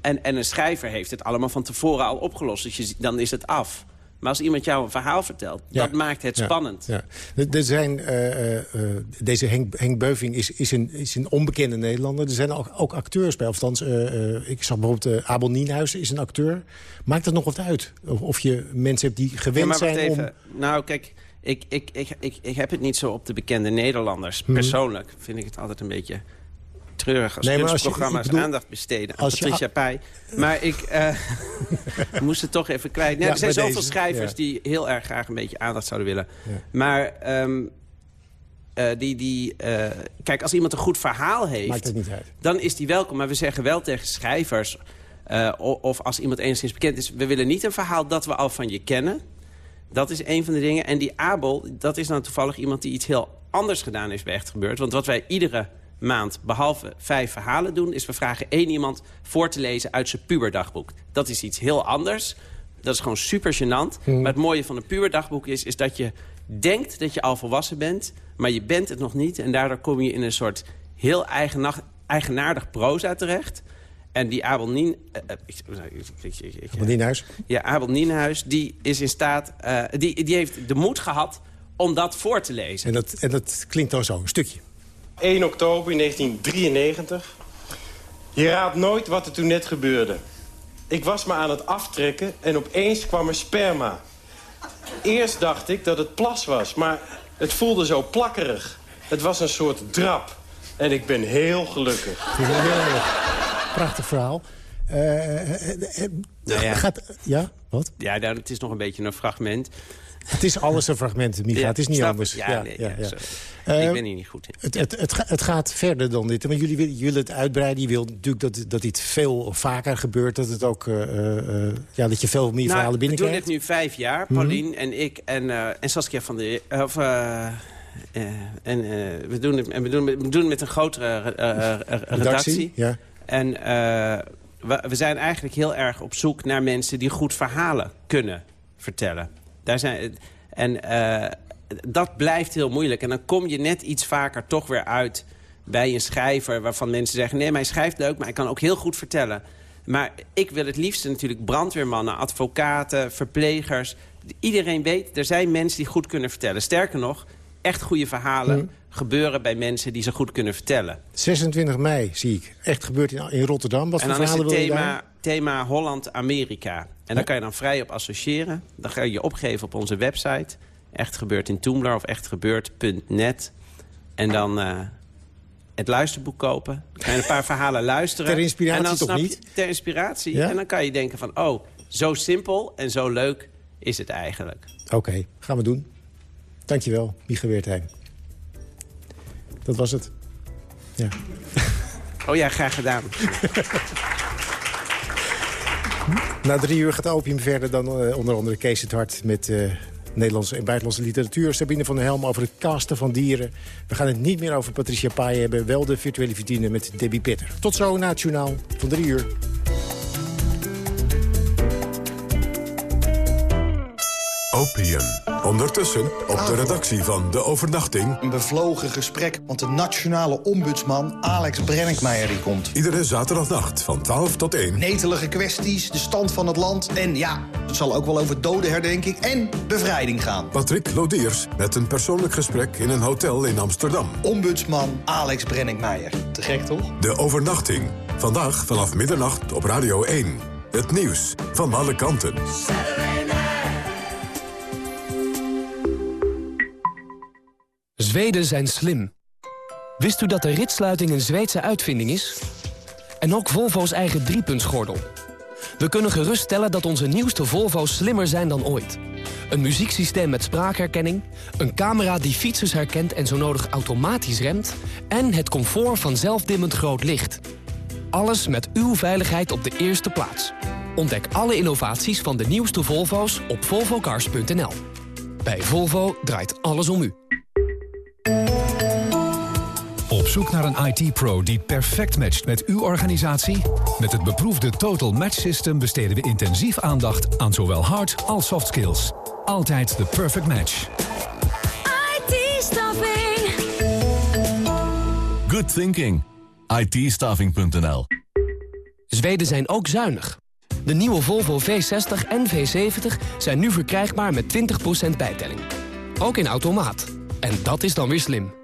En, en een schrijver heeft het allemaal van tevoren al opgelost. Dus je, dan is het af. Maar als iemand jou een verhaal vertelt, dat maakt het Ja, spannend. Ja. Er- zijn, eh, eh, deze Henk, Henk Beuving is, is, een, is een onbekende Nederlander. Er zijn ook, ook acteurs bij. Of althans, eh, ik zag bijvoorbeeld Abel Nienhuis is een acteur. Maakt dat nog wat uit? Of, of je mensen hebt die gewend maar zijn even. om... Nou, kijk, ik, ik, ik, ik, ik heb het niet zo op de bekende Nederlanders. Mhm. Persoonlijk vind ik het altijd een beetje treurig als Nee, maar als je- bedoel, aandacht besteden aan Patricia Pai. Maar ik eh, moest het toch even kwijt. Nee, Ja, er zijn zoveel deze, schrijvers ja. die heel erg graag een beetje aandacht zouden willen. Ja. Maar ehm, eh, die, die, eh, kijk, als iemand een goed verhaal heeft... Maakt het niet uit. dan is die welkom. Maar we zeggen wel tegen schrijvers... of als iemand enigszins bekend is... we willen niet een verhaal dat we al van je kennen. Dat is een van de dingen. En die Abel, dat is nou toevallig iemand die iets heel anders gedaan heeft bij Echt Gebeurd. Want wat wij iedere maand, behalve vijf verhalen doen... is we vragen één iemand voor te lezen uit zijn puberdagboek. Dat is iets heel anders. Dat is gewoon super gênant. Maar het mooie van een puberdagboek is, is dat je denkt dat je al volwassen bent... maar je bent het nog niet. En daardoor kom je in een soort heel eigenaardig proza terecht... En die Abel Nien... eh, eh, ik- ik- ik- ik- Abel Nienhuis? Ja, Abel Nienhuis, die is in staat... eh, die, die heeft de moed gehad om dat voor te lezen. En dat, en dat klinkt dan zo, een stukje. 1 oktober 1993. Je raadt nooit wat er toen net gebeurde. Ik was me aan het aftrekken en opeens kwam er sperma. Eerst dacht ik dat het plas was, maar het voelde zo plakkerig. Het was een soort drap. En ik ben heel gelukkig. Prachtig verhaal. Nou ja. Gaat, ja, wat? Ja, nou, het is nog een beetje een fragment. Het is alles een fragment, Micha. Ja, het is niet anders. ik. Ja, nee, ja, sorry. Eh, ik ben hier niet goed in. Het, het, het, ga- het gaat verder dan dit. Want jullie, willen- jullie willen het uitbreiden. Je wilt natuurlijk dat, dat dit veel vaker gebeurt. Dat, het ook, eh, eh, eh, ja, dat je veel meer verhalen Nou, we doen binnenkrijgt. dit nu vijf jaar, Paulien en ik en, en Saskia van de... Of, en we, doen het, en we, doen, we doen met een grotere eh, redactie. Ja. En we, we zijn eigenlijk heel erg op zoek naar mensen die goed verhalen kunnen vertellen. Daar zijn, en eh, dat blijft heel moeilijk. En dan kom je net iets vaker toch weer uit bij een schrijver... waarvan mensen zeggen, nee, maar hij schrijft leuk... maar hij kan ook heel goed vertellen. Maar ik wil het liefst natuurlijk brandweermannen, advocaten, verplegers. Iedereen weet, er zijn mensen die goed kunnen vertellen. Sterker nog, echt goede verhalen Hm. gebeuren bij mensen die ze goed kunnen vertellen. 26 mei zie ik. Echt gebeurt in, in Rotterdam. Wat en voor dan is het verhalen thema, daar? Thema Holland-Amerika. En daar kan je dan vrij op associëren. Dan ga je je opgeven op onze website. Echt gebeurt in Toomler of echtgebeurd.net. En dan eh, het luisterboek kopen. Dan kan je een paar verhalen luisteren. Ter inspiratie en dan toch niet? Je, ter inspiratie. Ja? En dan kan je denken van, oh, zo simpel en zo leuk is het eigenlijk. Oké, gaan we doen. Dankjewel, Mieke Weertheim. Dat was het. Ja. Oh ja, graag gedaan. Na drie uur gaat Opium verder dan eh, onder andere Kees het Hart... met eh, Nederlandse en buitenlandse literatuur. Sabine van der Helm over het casten van dieren. We gaan het niet meer over Patricia Pai hebben. Wel de virtuele vitrine met Debbie Petter. Tot zo na het journaal van drie uur. Opium. Ondertussen op de redactie van De Overnachting. Een bevlogen gesprek, want de nationale ombudsman Alex Brenninkmeijer die komt. Iedere zaterdagnacht van 12 tot 1. Netelige kwesties, de stand van het land en ja, het zal ook wel over dodenherdenking en bevrijding gaan. Patrick Lodiers met een persoonlijk gesprek in een hotel in Amsterdam. Ombudsman Alex Brenninkmeijer. Te gek toch? De Overnachting. Vandaag vanaf middernacht op Radio 1. Het nieuws van alle kanten. Zweden zijn slim. Wist u dat de ritsluiting een Zweedse uitvinding is? En ook Volvo's eigen driepuntsgordel. We kunnen geruststellen dat onze nieuwste Volvo's slimmer zijn dan ooit. Een muzieksysteem met spraakherkenning, een camera die fietsers herkent en zo nodig automatisch remt... en het comfort van zelfdimmend groot licht. Alles met uw veiligheid op de eerste plaats. Ontdek alle innovaties van de nieuwste Volvo's op volvocars.nl. Bij Volvo draait alles om u. Op zoek naar een IT-pro die perfect matcht met uw organisatie? Met het beproefde Total Match System besteden we intensief aandacht aan zowel hard als soft skills. Altijd de perfect match. IT-staffing. Good thinking. IT-staffing.nl Zweden zijn ook zuinig. De nieuwe Volvo V60 en V70 zijn nu verkrijgbaar met 20% bijtelling. Ook in automaat. En dat is dan weer slim.